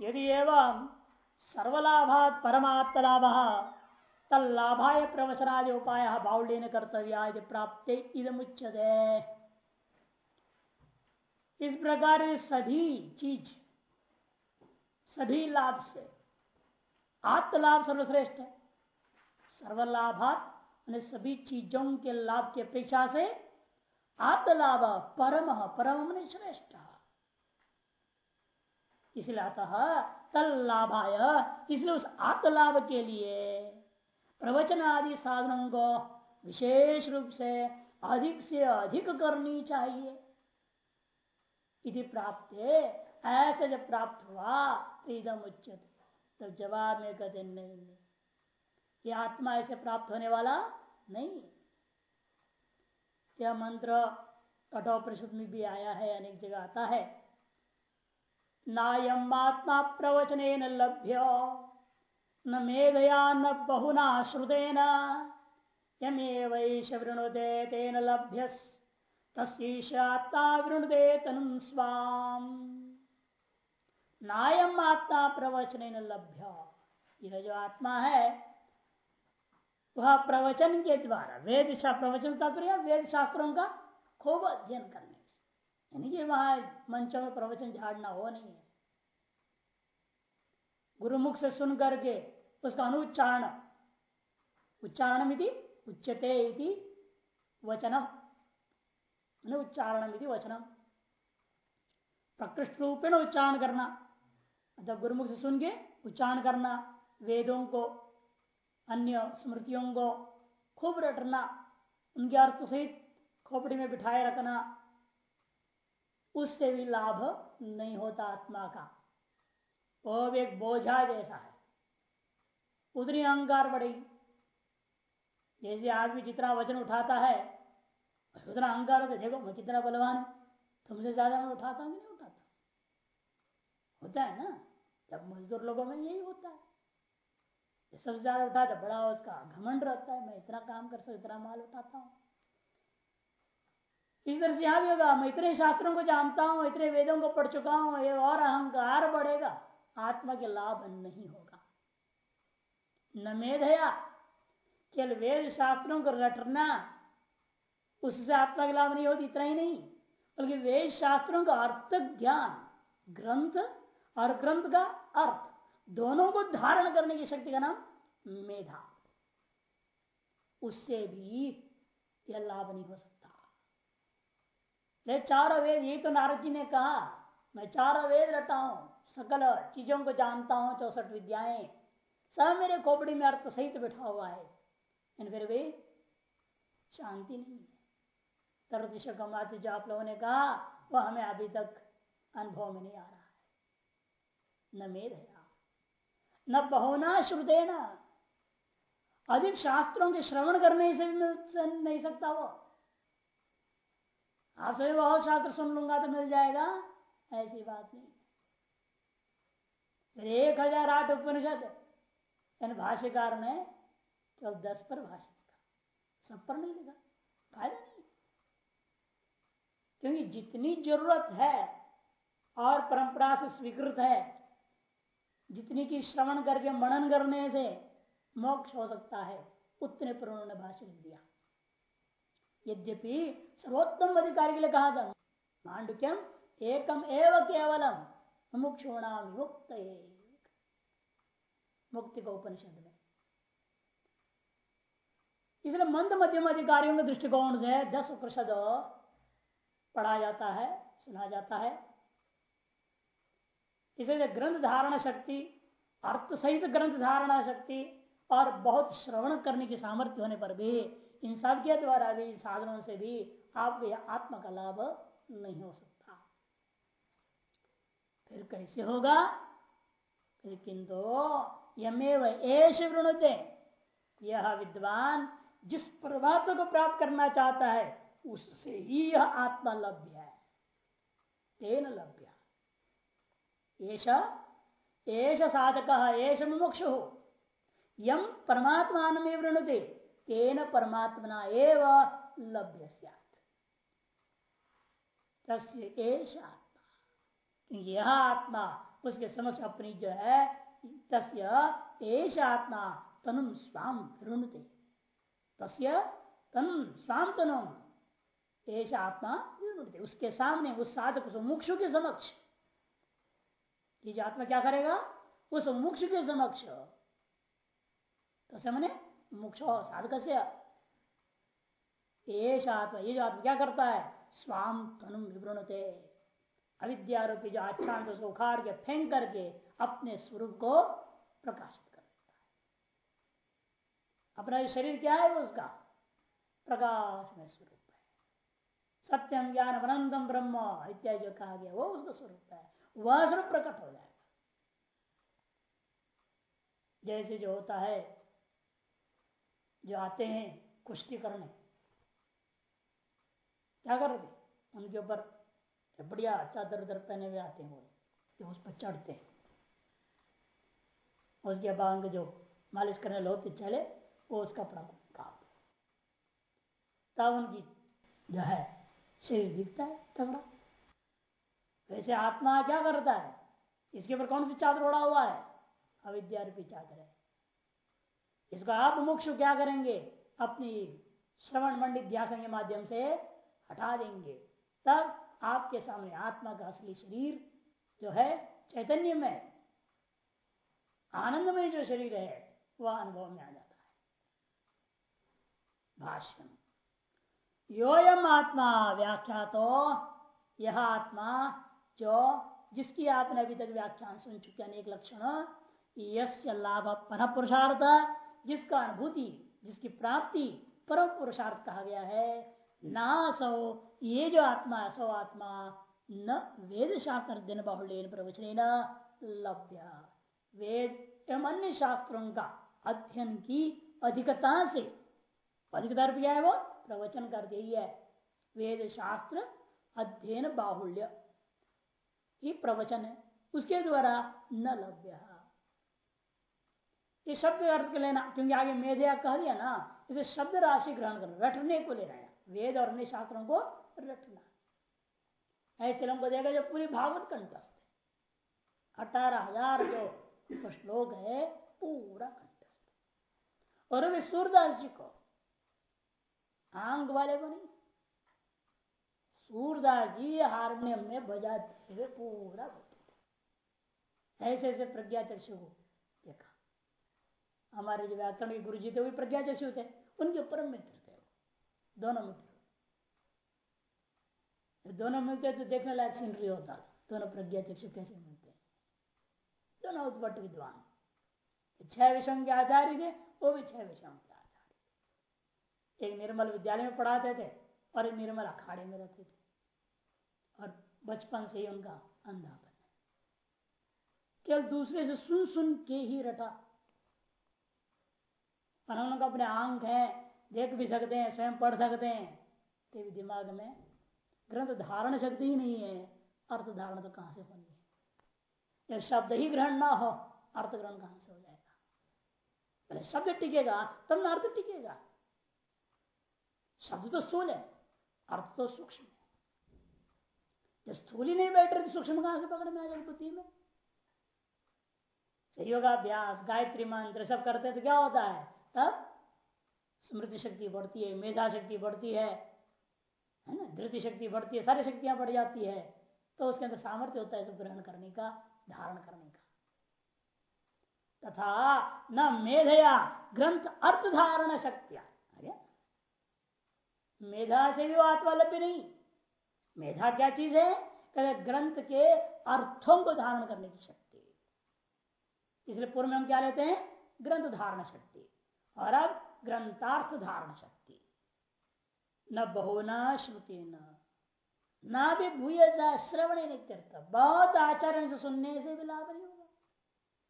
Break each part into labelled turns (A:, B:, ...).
A: यदि एवं सर्वलाभात परमात्म लाभ तल्लाभाय प्रवचनादि उपाय बाहुल्यन कर्तव्य प्राप्त इदमुच्यते। इस प्रकार सभी चीज़, सभी लाभ से, आत्मलाभ सर्वश्रेष्ठ है। सर्वलाभात सभी चीज़ों के लाभ की अपेक्षा से आत्मलाभ परम परम श्रेष्ठ इसलिए अतः तल लाभाय इसलिए उस आत्मलाभ के लिए प्रवचन आदि साधनों को विशेष रूप से अधिक से अधिक करनी चाहिए। यदि प्राप्त, ऐसे जब प्राप्त हुआ तो इदम उच्चत तब जवाब में कहते, नहीं ये आत्मा ऐसे प्राप्त होने वाला नहीं। यह मंत्र कठोपरिषद में भी आया है, अनेक जगह आता है। नायम आत्मा प्रवचन न लभ्य। न मेधया न बहुना श्रुतेन। यमेवैष वृणुते तेन लभ्य तस्त्मा वृणुते तनु स्वाम। नायम आत्मा प्रवचन न लभ्य। यह जो आत्मा है, वह प्रवचन के द्वारा वेद प्रवचन तात्पर्य वेद शास्त्रों का खूब अध्ययन करने से। यानी कि वहाँ मंचों में प्रवचन झाड़ना हो नहीं है। गुरुमुख से सुन करके उसका अनुच्चारण। उच्चारण उच्चते इति वचनम। उच्चारण वचनम। प्रकृष्ट रूपेण उच्चारण करना। मतलब गुरुमुख से सुन के उच्चारण करना, वेदों को, अन्य स्मृतियों को खूब रटना, उनके अर्थ सहित खोपड़ी में बिठाए रखना, उससे भी लाभ नहीं होता आत्मा का। वो भी एक बोझा जैसा है। उतनी अहंकार बढ़ेगी जैसे आदमी जितना वज़न उठाता है, उतना अहंकार होता देखो मैं कितना बलवान तुमसे ज़्यादा मैं उठाता हूँ नहीं, उठाता। होता है ना? जब मजदूर लोगों में यही होता है। सबसे ज़्यादा उठा उठाता बड़ा उसका घमंड रहता है, मैं इतना काम कर सकता, इतना माल उठाता हूँ। इस तरह से यहाँ भी होगा, मैं इतने शास्त्रों को जानता हूँ, इतने वेदों को पढ़ चुका हूँ, ये और अहंकार बढ़ेगा। आत्मा के लाभ नहीं होगा। न मेधया केवल वेद शास्त्रों को रटना, उससे आत्मा के लाभ नहीं होती इतना ही नहीं। बल्कि वेद शास्त्रों का अर्थ ज्ञान, ग्रंथ और ग्रंथ का अर्थ, दोनों को धारण करने की शक्ति का नाम मेधा। उससे भी यह लाभ नहीं हो सकता। ये चारों वेद यही तो नारद जी ने कहा, मैं चारों वेद रटा हूँ। सकल चीज़ों को जानता हूँ, चौसठ विद्याएँ। सब मेरे खोपड़ी में अर्थ सहित बैठा हुआ है। फिर भी शांति नहीं है। तरत जो आप लोगों ने कहा, वह हमें अभी तक अनुभव में नहीं आ रहा है। न मेद है न बहुना श्रुते न अधिक शास्त्रों के श्रवण करने से भी मिल नहीं सकता वो। आप सभी बहुत शास्त्र सुन लूँगा तो मिल जाएगा। ऐसी बात नहीं। एक हज़ार आठ उपनिषद। भाष्यकार ने केवल दस पर भाष्य लिखा। सब पर नहीं लिखा। फ़ायदा नहीं। क्योंकि जितनी ज़रूरत है और परंपरा से स्वीकृत है, जितनी की श्रवण करके मनन करने से मोक्ष हो सकता है, उतने पर उन्होंने भाषण दिया। यद्यपि सर्वोत्तम अधिकारी के लिए कहा था, मांडुक्यम एकम एवं केवलम। मुमुक्षुणाम मुक्त मुक्ति को उपनिषद में। इसलिए मंद मध्यम अधिकारियों के दृष्टिकोण से दस उपनिषद पढ़ा जाता है, सुना जाता है। इसलिए ग्रंथ धारणा शक्ति, अर्थ सहित ग्रंथ धारणा शक्ति और बहुत श्रवण करने की सामर्थ्य होने पर भी, इन सब के द्वारा भी साधनों से भी आपको यह आत्मा का लाभ नहीं हो सकता। फिर कैसे होगा? फिर किंतु यमेव एश वृणुते। यह विद्वान जिस परमात्मा को प्राप्त करना चाहता है, उससे ही यह आत्मा लभ्य है। तेन लभ्य। एश साधक एश मुमुक्षु। यम परमात्मा वृणुते। तेन परमात्मना एव लभ्य तस्य एश आत्मा यह आत्मा उसके समक्ष अपनी जो है, तस्य आत्मा तनुम स्वाम ऋणते तस्य तनुम स्वाम तनुम एश आत्मा ऋणते उसके सामने, उस साधक, उस मुक्षु के समक्ष। ये आत्मा क्या करेगा? उस मुक्ष के समक्ष। तो मैंने मुक्ष साधक से। आत्मा, ये जो आत्मा क्या करता है? स्वाम तनुम विवृणते अविद्यारूपी जो आच्छांत, उसको उखाड़ के, फेंक करके अपने स्वरूप को प्रकाशित कर देता है। अपना शरीर क्या है उसका प्रकाश में स्वरूप है। सत्यम ज्ञान अनंतम ब्रह्म इत्यादि जो कहा गया, वो उसका स्वरूप है। वह स्वरूप प्रकट हो जाएगा। जैसे जो होता है, जो आते हैं कुश्ती करने क्या करोगे? उनके ऊपर बढ़िया चादर उदर पहने हुए आते हैं वो जो उस पर चढ़ते हैं। उसके बाद जो मालिश करने लोग चले, वो उसका काट तब उनकी जो है, शरीर दिखता है, तगड़ा। वैसे आत्मा क्या करता है? इसके ऊपर कौन सी चादर उड़ा हुआ है? अविद्या रूपी चादर है। इसको आप मुक्ष क्या करेंगे? अपनी श्रवण मंडित ध्यास के माध्यम से हटा देंगे। तब आपके सामने आत्मा का असली शरीर जो है चैतन्य में आनंदमय जो शरीर है, वह अनुभव में आ जाता है। भाष्यम, योयम आत्मा व्याख्या तो यह आत्मा जो जिसकी आपने अभी तक व्याख्यान सुन चुके अनेक लक्षण, यस्य लाभ पर पुरुषार्थ जिसका अनुभूति, जिसकी प्राप्ति परम पुरुषार्थ कहा गया है ना सो ये जो आत्मा है, सो आत्मा, न वेद शास्त्र दिन बाहुल्य प्रवचन लभ्य। वेद एवं अन्य शास्त्रों का अध्ययन की अधिकता से अधिकता क्या है वो, प्रवचन कर दी है। वेद शास्त्र अध्ययन बाहुल्य। प्रवचन है, उसके द्वारा न लभ्य। ये शब्द अर्थ के लेना क्योंकि आगे मेधया कह दिया ना, इसे शब्द राशि ग्रहण कर रटने को ले रहा है। वेद और अन्य शास्त्रों को रटना। ऐसे लोगों को देखा जो पूरी भागवत कंठस्थ अठारह हज़ार जो श्लोक है, पूरा कंठस्थ। और अभी सूरदास जी को, आंग वाले को नहीं, सूरदास जी हारमोनियम में बजाते हुए पूरा बोलते ऐसे ऐसे प्रज्ञा चक्षु को देखा। हमारे जो व्याकरण के गुरु जी थे, वो प्रज्ञा चक्षु थे, उनके परम मित्र थे। दोनों मित्र दोनों मिलते तो देखने लायक सीनरी होता। दोनों प्रज्ञा चक्षु कैसे मिलते? दोनों उत्पट विद्वान। छह विषयों के आचार्य थे, वो भी छह विषयों के आचार्य। एक निर्मल विद्यालय में पढ़ाते थे और एक निर्मल अखाड़े में रहते थे। और बचपन से ही उनका अंधापन केवल दूसरे से सुन सुन के ही रटा। और हम लोग अपने आँख है, देख भी सकते हैं, स्वयं पढ़ सकते हैं। तो भी दिमाग में ग्रंथ धारण शक्ति ही नहीं है, अर्थ धारण तो कहाँ से होनी है? जब शब्द ही ग्रहण ना हो, अर्थ ग्रहण कहाँ से हो जाएगा? पहले शब्द टिकेगा, तब ना अर्थ टिकेगा। शब्द तो स्थूल है, अर्थ तो सूक्ष्म है। जब स्थूल ही नहीं बैठ रही तो सूक्ष्म कहाँ से पकड़ में आ जाएगी बुद्धि में? योगाभ्यास, गायत्री मंत्र सब करते तो क्या होता है? तब स्मृति शक्ति बढ़ती है, मेधा शक्ति बढ़ती है है ना? धृति शक्ति बढ़ती है, सारी शक्तियाँ बढ़ जाती है तो उसके अंदर सामर्थ्य होता है इसको ग्रहण करने का, धारण करने का। तथा न मेधया, ग्रंथ अर्थ धारण शक्तिया मेधा से भी वो आत्मालभ्य नहीं। मेधा क्या चीज़ है? कहते ग्रंथ के अर्थों को धारण करने की शक्ति। इसलिए पूर्व में हम क्या लेते हैं? ग्रंथ धारण शक्ति। और अब ग्रंथार्थ धारण शक्ति। न बहुना श्रुति न ना भी भूय श्रवण नित्यर्थ बहुत आचरण से सुनने से भी लाभ नहीं होगा।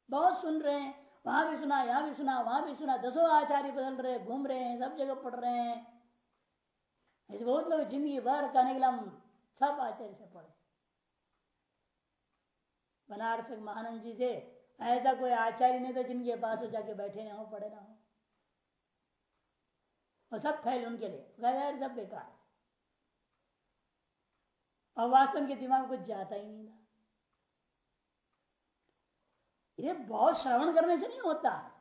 A: बहुत सुन रहे हैं। वहाँ भी सुना, यहाँ भी सुना, वहाँ भी सुना। दसों आचार्य बदल रहे घूम रहे हैं, सब जगह पढ़ रहे हैं। ऐसे बहुत लोग ज़िंदगी भर कहने के लिए सब आचार्य से पढ़े बनारस महानंद जी थे। ऐसा कोई आचार्य नहीं था जिनके पास जाके बैठे ना हो, पढ़े ना हो। और सब फैल उनके लिए। गैर सब बेकार और वास्तव के दिमाग कुछ जाता ही नहीं था। ये बहुत श्रवण करने से नहीं होता।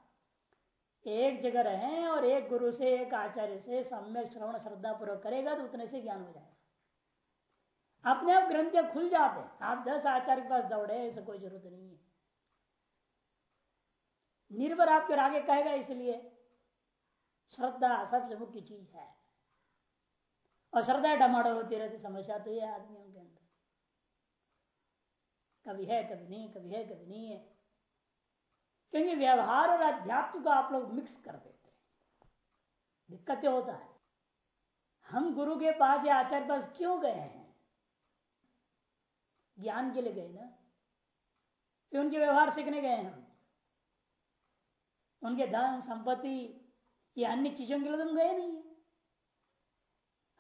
A: एक जगह रहे और एक गुरु से, एक आचार्य से सम्यक श्रवण श्रद्धा पूर्वक करेगा तो उतने से ज्ञान हो जाएगा। अपने आप ग्रंथ खुल जाते हैं, आप दस आचार्य के पास दौड़े, ऐसे कोई ज़रूरत नहीं है। निर्भर आपके आगे कहेगा इसलिए। श्रद्धा सबसे मुख्य चीज़ है। और श्रद्धा टमाटर होती रहती समस्या तो ये आदमियों के अंदर। कभी है, कभी नहीं, कभी है, कभी नहीं है। क्योंकि व्यवहार और अध्यात्म को आप लोग मिक्स कर देते हैं। दिक्कत होता है। हम गुरु के पास या आचार्य पास क्यों गए हैं? ज्ञान के लिए गए ना? कि उनके व्यवहार सीखने गए हम? उनके धन, संपत्ति या अन्य चीज़ों के लिए तुम गए नहीं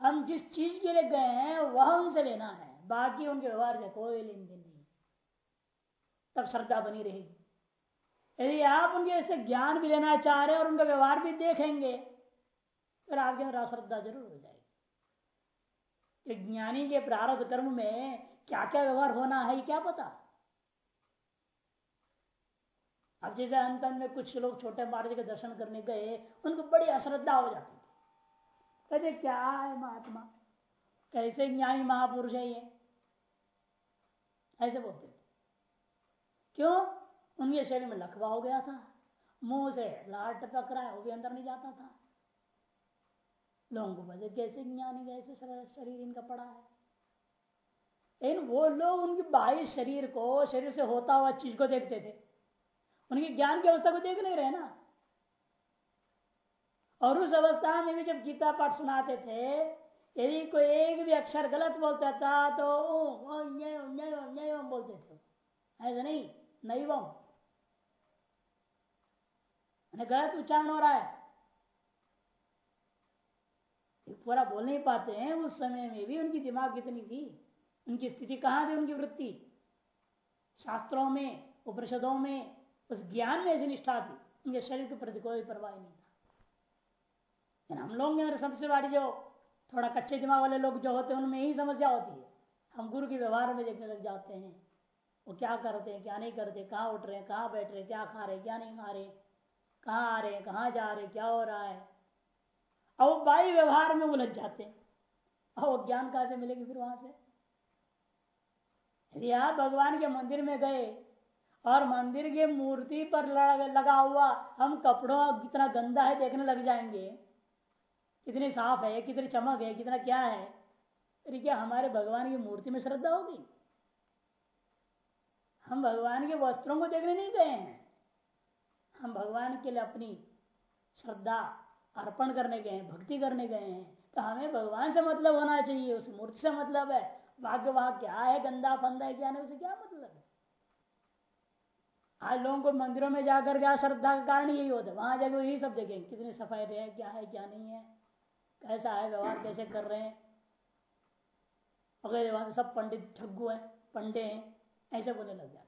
A: हम जिस चीज़ के लिए गए हैं, वह उनसे लेना है। बाकी उनके व्यवहार से कोई लेन देन नहीं। तब श्रद्धा बनी रहेगी। यदि आप उनके ऐसे ज्ञान भी लेना चाह रहे हैं और उनका व्यवहार भी देखेंगे, फिर आपके अंदर अश्रद्धा ज़रूर हो जाएगी। ज्ञानी के प्रारब्ध कर्म में क्या क्या व्यवहार होना है क्या पता? अब जैसे अंत में कुछ लोग छोटे महाराज के दर्शन करने गए, उनको बड़ी अश्रद्धा हो जाती थी। कहते, क्या है महात्मा? कैसे ज्ञानी महापुरुष है ये? ऐसे बोलते थे। क्यों? उनके शरीर में लखवा हो गया था, मुँह से लाट टपक रहा है वो भी अंदर नहीं जाता था। लोगों को बजे कैसे ज्ञानी, कैसे शरीर इनका पड़ा है? लेकिन वो लोग उनके बाह्य शरीर को, शरीर से होता हुआ चीज़ को देखते थे। उनके ज्ञान की अवस्था को देख नहीं रहे ना। और उस अवस्था में भी जब गीता पाठ सुनाते थे यदि कोई एक भी अक्षर गलत बोलता था तो ओ, न्याय बोलते थे। ऐसा नहीं? नहीं गलत उच्चारण हो रहा है। पूरा बोल नहीं पाते हैं उस समय में भी उनकी दिमाग कितनी थी? उनकी स्थिति कहाँ थी? उनकी वृत्ति। शास्त्रों में उपनिषदों में उस ज्ञान में ऐसी निष्ठा थी, उनके शरीर के प्रति कोई परवाह नहीं था। हम लोग में सबसे बड़ी जो थोड़ा कच्चे दिमाग वाले लोग जो होते हैं, उनमें यही समस्या होती है। हम गुरु के व्यवहार में देखने लग जाते हैं, वो क्या करते हैं, क्या नहीं करते, कहाँ उठ रहे हैं, कहाँ बैठ रहे हैं, क्या खा रहे क्या नहीं खा रहे कहाँ आ रहे हैं, कहाँ जा रहे क्या हो रहा है। और वो बाई व्यवहार में उलझ जाते हैं। और वो ज्ञान कहाँ से मिलेगी फिर वहाँ से? यदि आप भगवान के मंदिर में गए और मंदिर की मूर्ति पर लगा हुआ हम कपड़ों कितना गंदा है देखने लग जाएँगे। कितनी साफ़ है, कितनी चमक है, कितना क्या है। फिर क्या हमारे भगवान की मूर्ति में श्रद्धा होगी? हम भगवान के वस्त्रों को देखने नहीं गए हैं। हम भगवान के लिए अपनी श्रद्धा अर्पण करने गए हैं, भक्ति करने गए हैं। तो हमें भगवान से मतलब होना चाहिए, उस मूर्ति से मतलब है। भाग्य वहाँ क्या है, गंदा फंदा है, क्या नहीं, उसे क्या मतलब है? आज लोगों को मंदिरों में जाकर क्या श्रद्धा का कारण यही होता है? वहाँ जाकर यही सब देखेंगे, कितनी सफ़ाई रहे क्या है, क्या नहीं है, कैसा है, व्यवहार कैसे कर रहे हैं। अगर वहाँ सब पंडित ठग्गू है, पंडे हैं, ऐसे बोलने लग जाते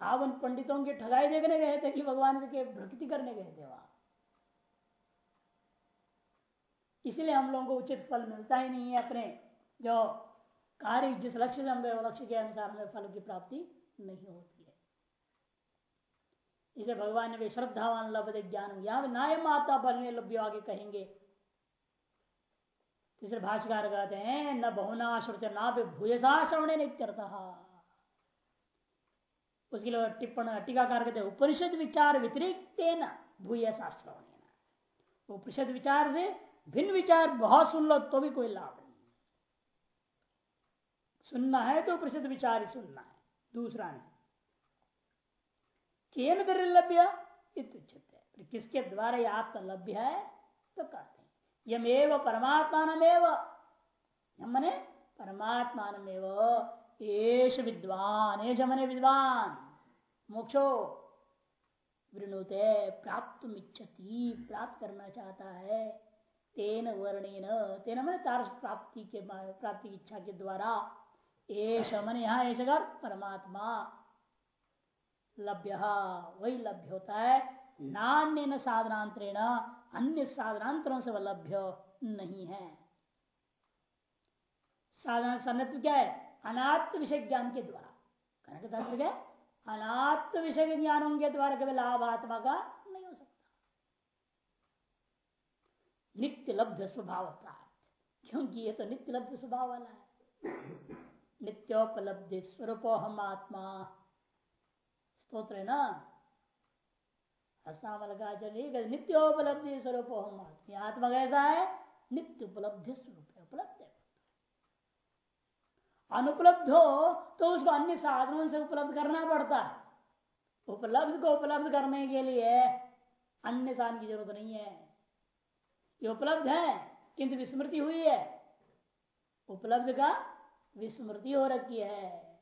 A: आप उन पंडितों की ठगाई देखने गए थे कि भगवान के भक्ति करने गए थे वहाँ? इसलिए हम लोगों को उचित फल मिलता ही नहीं है अपने, जो कार्य जिस लक्ष्य से हम लक्ष्य के अनुसार हमें फल की प्राप्ति नहीं होती है। इसे भगवान ने श्रद्धावान लभते ज्ञान यहाँ नाय माता बल में लभ्य आगे कहेंगे। तीसरे भाष्यकार कहते हैं, न बहुना श्रुत ना भी भूयसा श्रवण उसके लिए टिप्पण, टीकाकार कहते हैं, उपनिषद विचार व्यतिरिक्त भूयसा श्रवण उपनिषद विचार से भिन्न विचार बहुत सुन लो तो भी कोई लाभ नहीं। सुनना है तो उपनिषद विचार ही सुनना है। दूसरा नहीं केन दुर्लभ्य किसके द्वारा यह आत्मा लभ्य है? तो कहते हैं, यमेव परमात्मानमेव। मने? परमात्मानमेव। एश विद्वान एश मने विद्वान। मोक्षो वृणुते प्राप्त इच्छती प्राप्त करना चाहता है। तेन वर्णेन, तेन मन तारस प्राप्ति के प्राप्ति की इच्छा के द्वारा एश मन यहाँ ऐसे परमात्मा लभ्य वही लभ्य होता है। नान्य न साधनांतरेण अन्य साधनांतरों से वह लभ्य नहीं है। साधन सन्नत्व क्या है? अनात्म विषय ज्ञान के द्वारा। कहने का तात्पर्य अनात्म विषय के ज्ञानों के द्वारा कभी लाभ आत्मा का नहीं हो सकता। नित्य लब्ध स्वभाव प्राप्त क्योंकि ये तो नित्य लब्ध स्वभाव वाला है। नित्योपलब्धि स्वरूप हम आत्मा स्त्रोत्र है ना चलिए नित्योपलब्धि स्वरूप हम आत्मा आत्मा कैसा है? नित्य उपलब्धि स्वरूप उपलब्ध है। अनुपलब्ध हो तो उसको अन्य साधनों से उपलब्ध करना पड़ता है। उपलब्ध को उपलब्ध करने के लिए अन्य साधन की ज़रूरत नहीं है। ये उपलब्ध है, किंतु विस्मृति हुई है। उपलब्ध का विस्मृति हो रखी है।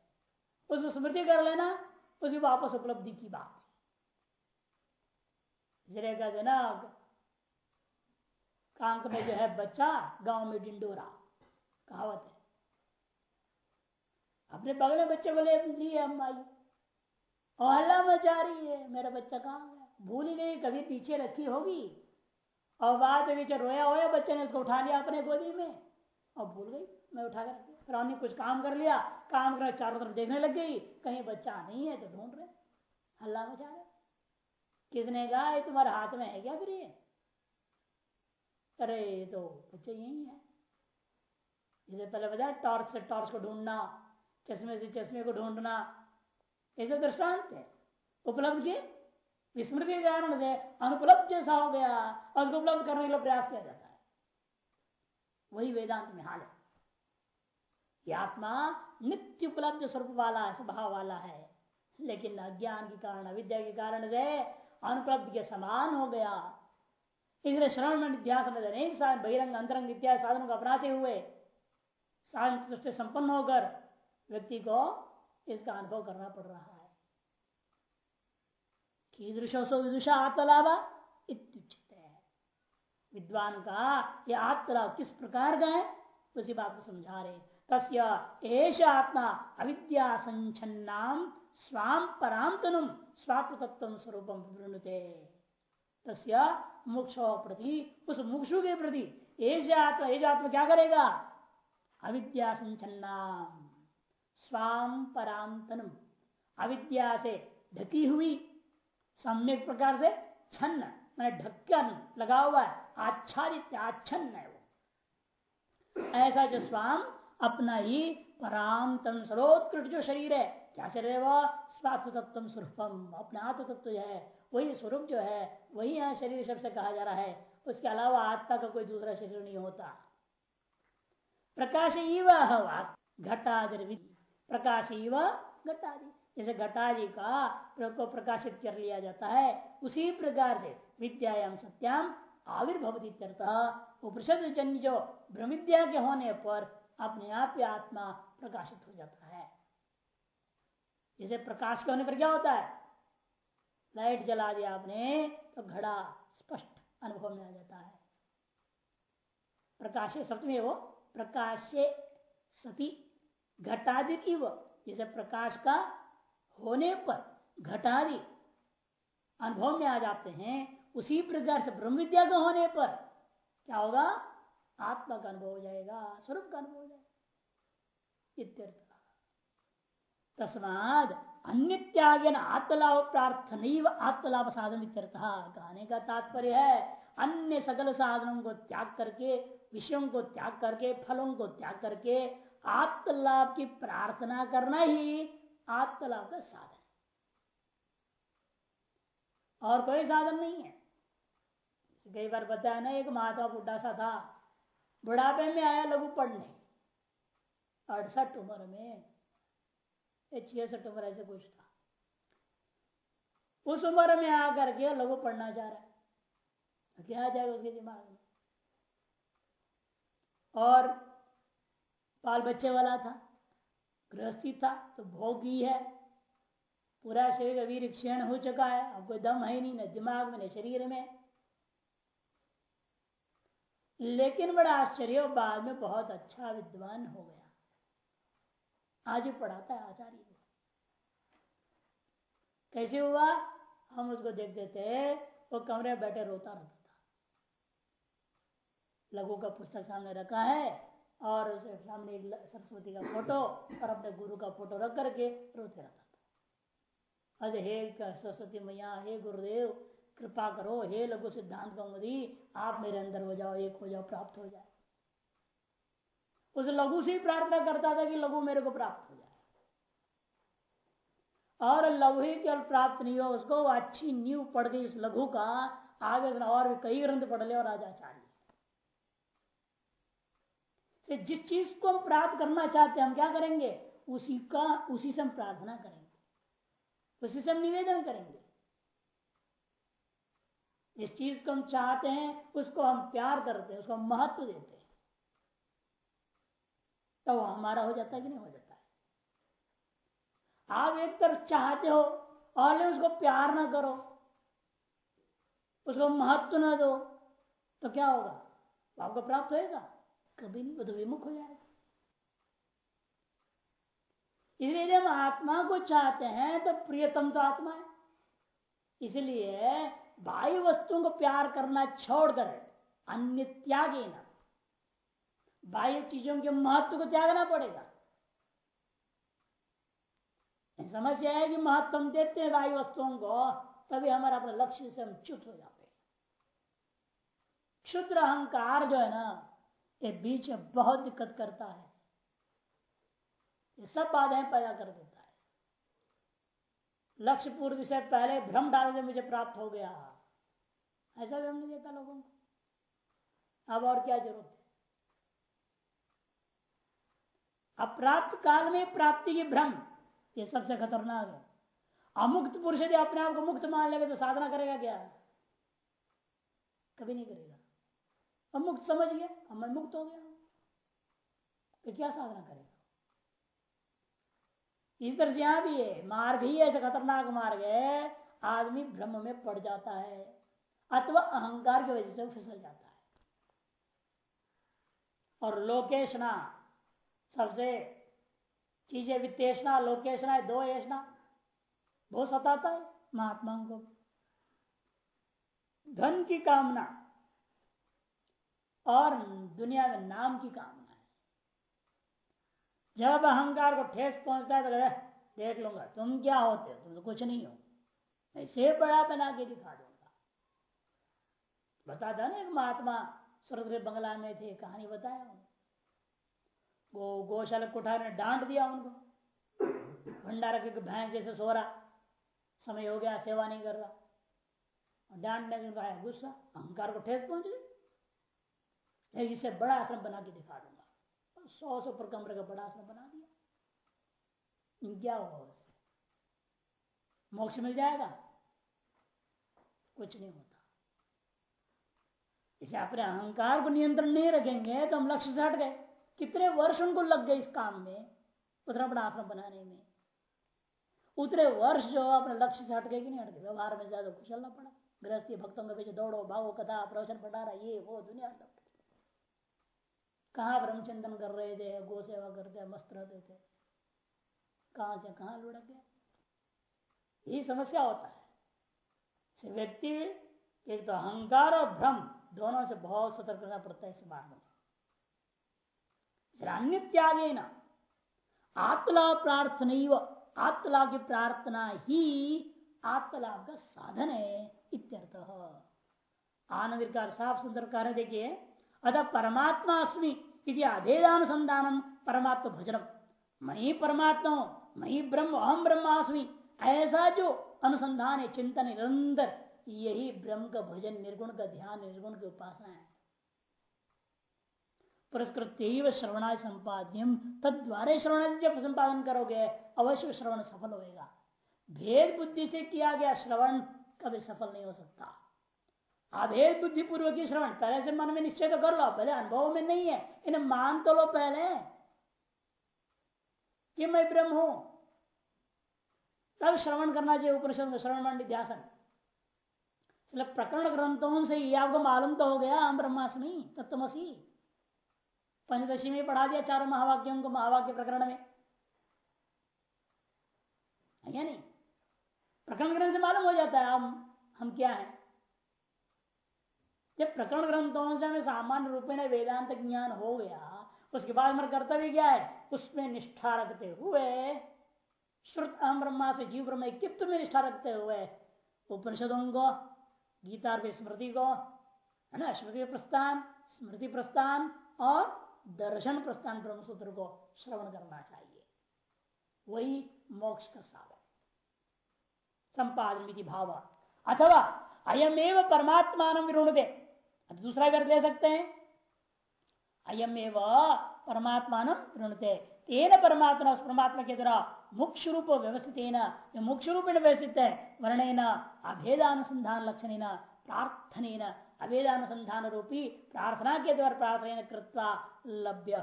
A: उसको स्मृति कर लेना उसकी वापस उपलब्धि की बात का ना, कांक में जो है बच्चा, गाँव में डिंडोरा, कहावत है। अपने बगले बच्चे को ले लिए अम्मा और मचा रही है, मेरा बच्चा कहाँ भूल ही गई, कभी पीछे रखी होगी। और बाद में पीछे रोया होया बच्चे ने उसको उठा लिया अपने गोदी में। और भूल गई, मैं उठा कर हमने कुछ काम कर लिया, काम कर चारों तरफ़ देखने लग गई। कहीं बच्चा नहीं है तो ढूंढ रहे। हल्ला मचा रहे। किसने कहा, ये तुम्हारे हाथ में है क्या फिर ये? अरे तो बच्चे यही है। जैसे पहले बताया टॉर्च से टॉर्च को ढूंढना, चश्मे से चश्मे को ढूंढना। ऐसे दृष्टांत है। उपलब्ध के विस्मृति के कारण से अनुपलब्ध जैसा हो गया। और उपलब्ध करने के लिए प्रयास किया जाता है। वही वेदांत में हाल है। ये आत्मा नित्य उपलब्ध स्वरूप वाला स्वभाव वाला है। लेकिन अज्ञान के कारण, अविद्या के कारण से अनुपलब्ध के समान हो गया। इसलिए श्रवण में में अनेक बहिरंग, अंतरंग इत्यादि साधनों को अपनाते हुए संपन्न होकर व्यक्ति को इसका अनुभव करना पड़ रहा है। कीदृशो विदुषा आत्मलाभ है विद्वान का यह आत्मलाभ किस प्रकार का है? उसी बात को समझा रहे तस् आत्मा अविद्या संचन्ना स्वाम परांतनुम स्वात्म तत्व स्वरूप विवृणते। तस्य प्रति, उस मुक्षु के प्रति एश आत्मा एज आत्मा क्या करेगा? अविद्या संचन्ना स्वाम परांतनुम अविद्या से ढकी हुई, सम्यक प्रकार से छन्न, मैंने ढक्कन लगा हुआ है, आच्छादित, आच्छन्न है वो। ऐसा जो स्वाम अपना ही पराम तम सर्वोत्कृष्ट जो शरीर है। क्या शरीर है वह? स्वात्म तत्व स्वरूपम। अपना आत्म तत्व जो है, वही स्वरूप जो है, वही यहाँ शरीर शब्द से कहा जा रहा है। उसके अलावा आत्मा का कोई दूसरा शरीर नहीं होता। प्रकाश घटादि प्रकाश घटादि। जैसे घटादि का को प्रकाशित कर लिया जाता है, उसी प्रकार से विद्यायाम सत्याम आविर्भवती उपनिषद जन्य जो ब्रह्मविद्या के होने पर अपने आप ही आत्मा प्रकाशित हो जाता है। जैसे प्रकाश के होने पर क्या होता है? लाइट जला दिया आपने तो घड़ा स्पष्ट अनुभव में आ जाता है। प्रकाश सप्तमी वो प्रकाश सती घटादि इव, जैसे प्रकाश का होने पर घटादि अनुभव में आ जाते हैं, उसी प्रकार से ब्रह्म विद्या का होने पर क्या होगा? आत्मा का अनुभव हो जाएगा, स्वरूप का अनुभव हो जाएगा। तस्माद अन्य त्याग आत्मलाभ प्रार्थना आत्मलाभ साधन कहने का तात्पर्य है, अन्य सकल साधनों को त्याग करके, विषयों को त्याग करके, फलों को त्याग करके आत्मलाभ की प्रार्थना करना ही आत्मलाभ का साधन है। और कोई साधन नहीं है। कई बार बताया ना, एक महात्मा बुढ़ा सा था बुढ़ापे में आया लघु पढ़ने। अड़सठ उम्र में छियासठ उम्र ऐसे कुछ था। उस उम्र में आकर के लघु पढ़ना चाह रहा है। तो क्या जाएगा उसके दिमाग में? और बाल बच्चे वाला था, गृहस्थी था तो भोगी है। पूरा शरीर वीर क्षीण हो चुका है, अब कोई दम है नहीं, न दिमाग में, न शरीर में। लेकिन बड़ा आश्चर्य बाद में बहुत अच्छा विद्वान हो गया। आज भी पढ़ाता है आचार्य को कैसे हुआ? हम उसको देख देते वो कमरे में बैठे रोता रहता था। लघु का पुस्तक सामने रखा है, और उसे सामने सरस्वती का फ़ोटो, और अपने गुरु का फ़ोटो रख करके रोते रहता था। अरे हे सरस्वती मैया, हे गुरुदेव कृपा करो, हे लघु सिद्धांत कौमदी आप मेरे अंदर हो जाओ, एक हो जाओ, प्राप्त हो जाए। उस लघु से ही प्रार्थना करता था कि लघु मेरे को प्राप्त हो जाए। और लघु ही केवल प्राप्त नहीं हो उसको अच्छी नींव पड़ गई इस लघु का, आगे और भी कई ग्रंथ पढ़ ले और राजाचार्य से जिस चीज़ को हम प्राप्त करना चाहते हैं, हम क्या करेंगे? उसी का, उसी से हम प्रार्थना करेंगे। उसी से हम निवेदन करेंगे। जिस चीज़ को हम चाहते हैं, उसको हम प्यार करते हैं, उसको महत्व देते हैं। तो हमारा हो जाता है कि नहीं हो जाता है? आप एक तरफ़ चाहते हो और उसको प्यार ना करो, उसको महत्व ना दो तो क्या होगा? आपको प्राप्त होएगा? कभी नहीं, वो तो विमुख हो जाएगा। इसलिए जब आत्मा को चाहते हैं तो प्रियतम तो आत्मा है। इसलिए बाह्य वस्तुओं को प्यार करना छोड़कर अन्य त्यागे ना बाह्य चीज़ों के महत्व को त्यागना पड़ेगा। समस्या है कि महत्व हम देते हैं बाह्य वस्तुओं को, तभी हमारा अपने लक्ष्य से हम च्युत हो जाते हैं। क्षुद्र अहंकार जो है ना, ये बीच में बहुत दिक्कत करता है। ये सब बाधाएँ पैदा कर देता लक्ष्य पूर्ति से पहले भ्रम डाल दे मुझे प्राप्त हो गया। ऐसा भी हमने देखा लोगों को। अब और क्या ज़रूरत है? अप्राप्त काल में प्राप्ति की भ्रम, ये सबसे खतरनाक है। अमुक्त पुरुष यदि अपने आप को मुक्त मान लेगा तो साधना करेगा क्या? कभी नहीं करेगा। अब मुक्त समझ गया, अब मैं मुक्त हो गया। तो क्या साधना करेगा? इस तरह यहाँ भी है मार्ग ही, ऐसा खतरनाक मार्ग है आदमी भ्रम में पड़ जाता है, अथवा अहंकार की वजह से फिसल जाता है। और लोकेशना, सबसे चीज़ें वित्तेषणा, लोकेशना है दो ऐसा बहुत सताता है महात्माओं को। धन की कामना और दुनिया में नाम की कामना। जब अहंकार को ठेस पहुँचता है तो कहते देख लूँगा। तुम क्या होते हो? तुम तो कुछ नहीं हो। ऐसे बड़ा बना के दिखा दूँगा। बता था ना एक महात्मा स्वर्ग बंगला में थे, कहानी बताया वो गौशाला कोठार ने डांट दिया उनको। भंडारा के भैंस जैसे सो रहा। समय हो गया, सेवा नहीं कर रहा। डांटने से गुस्सा, अहंकार को ठेस पहुँच गई। इसे बड़ा आश्रम बना के दिखा दूँगा। सौ सौ पर कमरे का बड़ा आश्रम बना दिया। क्या होगा उससे? मोक्ष मिल जाएगा? कुछ नहीं होता। इसे अपने अहंकार को नियंत्रण नहीं रखेंगे तो हम लक्ष्य से हट गए। कितने वर्ष उनको लग गए इस काम में, उतना बड़ा आसन बनाने में। उतने वर्ष जो अपने लक्ष्य से हट गए कि नहीं हट गए? व्यवहार में ज़्यादा कुचलना पड़ा। गृहस्थी भक्तों के पीछे दौड़ो, भागो, कथा, प्रवचन पढ़ा रहा ये, वो, दुनिया कहा ब्रह्मचंदन कर रहे थे, गो सेवा करते, मस्त रहते थे। कहाँ से, कहा लुढ़क गया यही समस्या होता है। व्यक्ति, एक तो अहंकार और भ्रम दोनों से बहुत सतर्क करना पड़ता है, इस मार्ग में। अन्य त्यागे ना। आत्मलाभ प्रार्थना आत्मलाभ की प्रार्थना ही आत्मलाभ का साधन है, इत्यर्थ। आनंद साफ़ सुंदर कार्य देखिए। अतः परमात्मा अस्मी इति अभेदानुसंधान परमात्मा भजनम। मई परमात्मा मई ब्रह्म अहम ब्रह्मास्मि ऐसा जो अनुसंधान है चिंतन निरंतर यही ब्रह्म का भजन निर्गुण का ध्यान निर्गुण की उपासना। है पुरस्कृत श्रवणा संपाद्यम तद द्वारे श्रवण जब संपादन करोगे, अवश्य श्रवण सफल होएगा। भेद बुद्धि से किया गया श्रवण कभी सफल नहीं हो सकता। अभेद बुद्धि पूर्वक की श्रवण पहले से मन में निश्चय तो कर लो पहले अनुभव में नहीं है, इन्हें मान तो लो पहले। कि मैं ब्रह्म हूँ? तब श्रवण करना चाहिए, उपनिषद श्रवण मंडी ध्यान प्रकरण ग्रंथों से ही आपको मालूम तो हो गया, हम ब्रह्मास्मि तत्वसी पंचदशी में पढ़ा दिया चारों महावाक्यों को, महावाक्य प्रकरण में। है नहीं? प्रकरण ग्रंथ से मालूम हो जाता है, हम हम क्या है? जब प्रकरण ग्रंथों से हमें सामान्य रूप में वेदांत ज्ञान हो गया, उसके बाद हमारा कर्तव्य क्या है? उसमें निष्ठा रखते हुए, श्रुत अहम ब्रह्मा से जीव ब्रह्म किप्त में निष्ठा रखते हुए, उपनिषदों को गीता स्मृति को, है ना? स्मृति प्रस्थान स्मृति प्रस्थान और दर्शन प्रस्थान ब्रह्म सूत्र को श्रवण करना चाहिए। वही मोक्ष का साधन। संपादन विधि भाव। अथवा अयम एवं परमात्मा विरुण दे दूसरा कर ले सकते हैं। अयम एवं परमात्मा ऋणते तेन परमात्मा उस परमात्मा के द्वारा मुख्य रूप व्यवस्थित मुख्य रूप व्यवस्थित है। वर्णेन, अभेदानुसंधान लक्षण प्रार्थन अभेदानुसंधान रूपी प्रार्थना के द्वारा प्रार्थना कृत्वा लभ्य।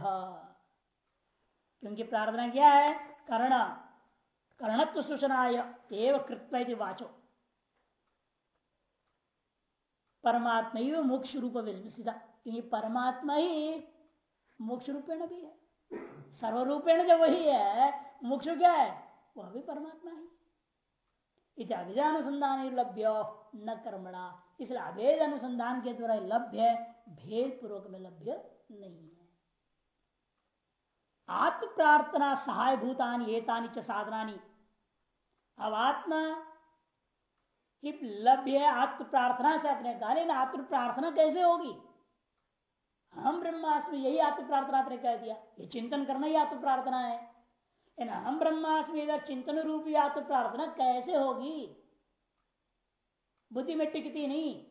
A: क्योंकि प्रार्थना क्या है? कर्ण कर्णत्व सूचनाय एवं कृत्व वाचो। परमात्मा ही मोक्ष रूप व्यवस्थित क्योंकि परमात्मा ही मोक्ष रूपेण भी है। सर्वरूपेण जो वही है, मोक्ष क्या है? वह भी परमात्मा ही इत अभिधानुसंधान लभ्य न कर्मणा। इसलिए अभेद अनुसंधान के द्वारा लभ्य भेद पूर्वक में लभ्य नहीं है। आत्म प्रार्थना सहाय भूतानी एतानी च साधनानी। अब आत्मा कि लभ्य आत्म प्रार्थना से अपने कहा लेकिन आत्म प्रार्थना कैसे होगी? हम ब्रह्मास्मि यही आत्म प्रार्थना आपने कह दिया। ये चिंतन करना ही आत्म प्रार्थना है। हम ब्रह्मास्मि चिंतन रूपी आत्म प्रार्थना कैसे होगी? बुद्धि में टिकती नहीं।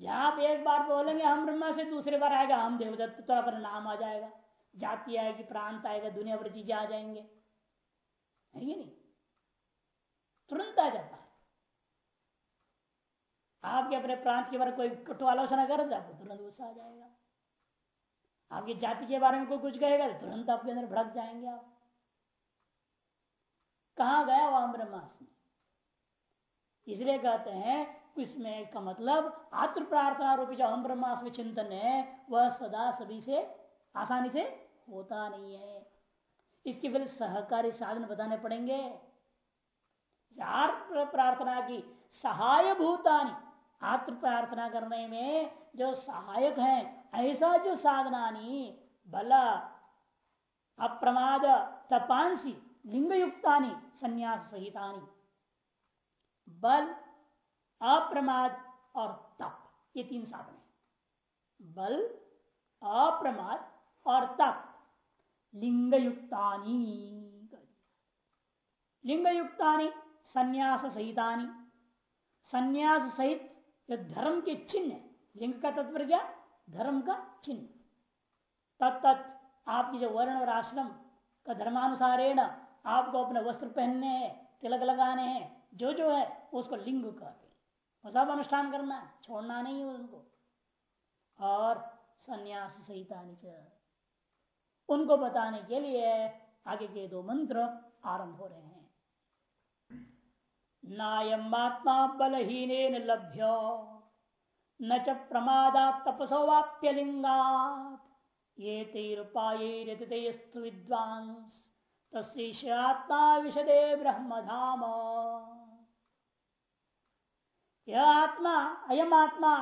A: जहाँ आप एक बार बोलेंगे, हम ब्रह्मा से दूसरे बार आएगा, हम देवदत्त तो पर नाम आ जाएगा। जाति आएगी, प्रांत आएगा, दुनिया भर चीज़ें आ जाएँगे। है नहीं? तुरंत आ जाता। आपके अपने प्रांत के बारे में कोई कटु आलोचना कर दे आपको तुरंत गुस्सा आ जाएगा। आपकी जाति के बारे में कोई कुछ कहेगा तो तुरंत आपके अंदर भड़क जाएँगे आप। कहा गया वह ब्रह्मास्म इसलिए कहते हैं, इसमें का मतलब आत्र प्रार्थना रूपी जो हम ब्रह्मास्म चिंतन है, वह सदा सभी से आसानी से होता नहीं है। इसके फिर सहकारी साधन बताने पड़ेंगे। प्रार्थना की सहाय भूतानी आत्म प्रार्थना करने में जो सहायक है, ऐसा जो साधनानी, बल, अप्रमाद, तपांसी लिंग युक्तानी संन्यास सहितानी। बल, अप्रमाद और तप, ये तीन साधन है। बल, अप्रमाद और तप लिंग युक्तानी लिंग युक्तानी संन्यास सहितानी। संन्यास सहित धर्म के चिन्ह लिंग का तत्व क्या? धर्म का चिन्ह। तत्त आपकी जो वर्ण और आश्रम का धर्मानुसारेण आपको अपने वस्त्र पहनने हैं, तिलक लगाने हैं जो जो है, उसको लिंग कहते सब अनुष्ठान करना है, छोड़ना नहीं है उनको। और संन्यास सहिता उनको बताने के लिए आगे के दो मंत्र आरंभ हो रहे हैं। नायमात्मा बलहीन लभ्य। न च प्रमादा तपसो वाप्य लिंगात ये तेरुपायस्तु विद्वांस। तस्त्मा विशदे ब्रह्मधाम। यह आत्मा अयम आत्मा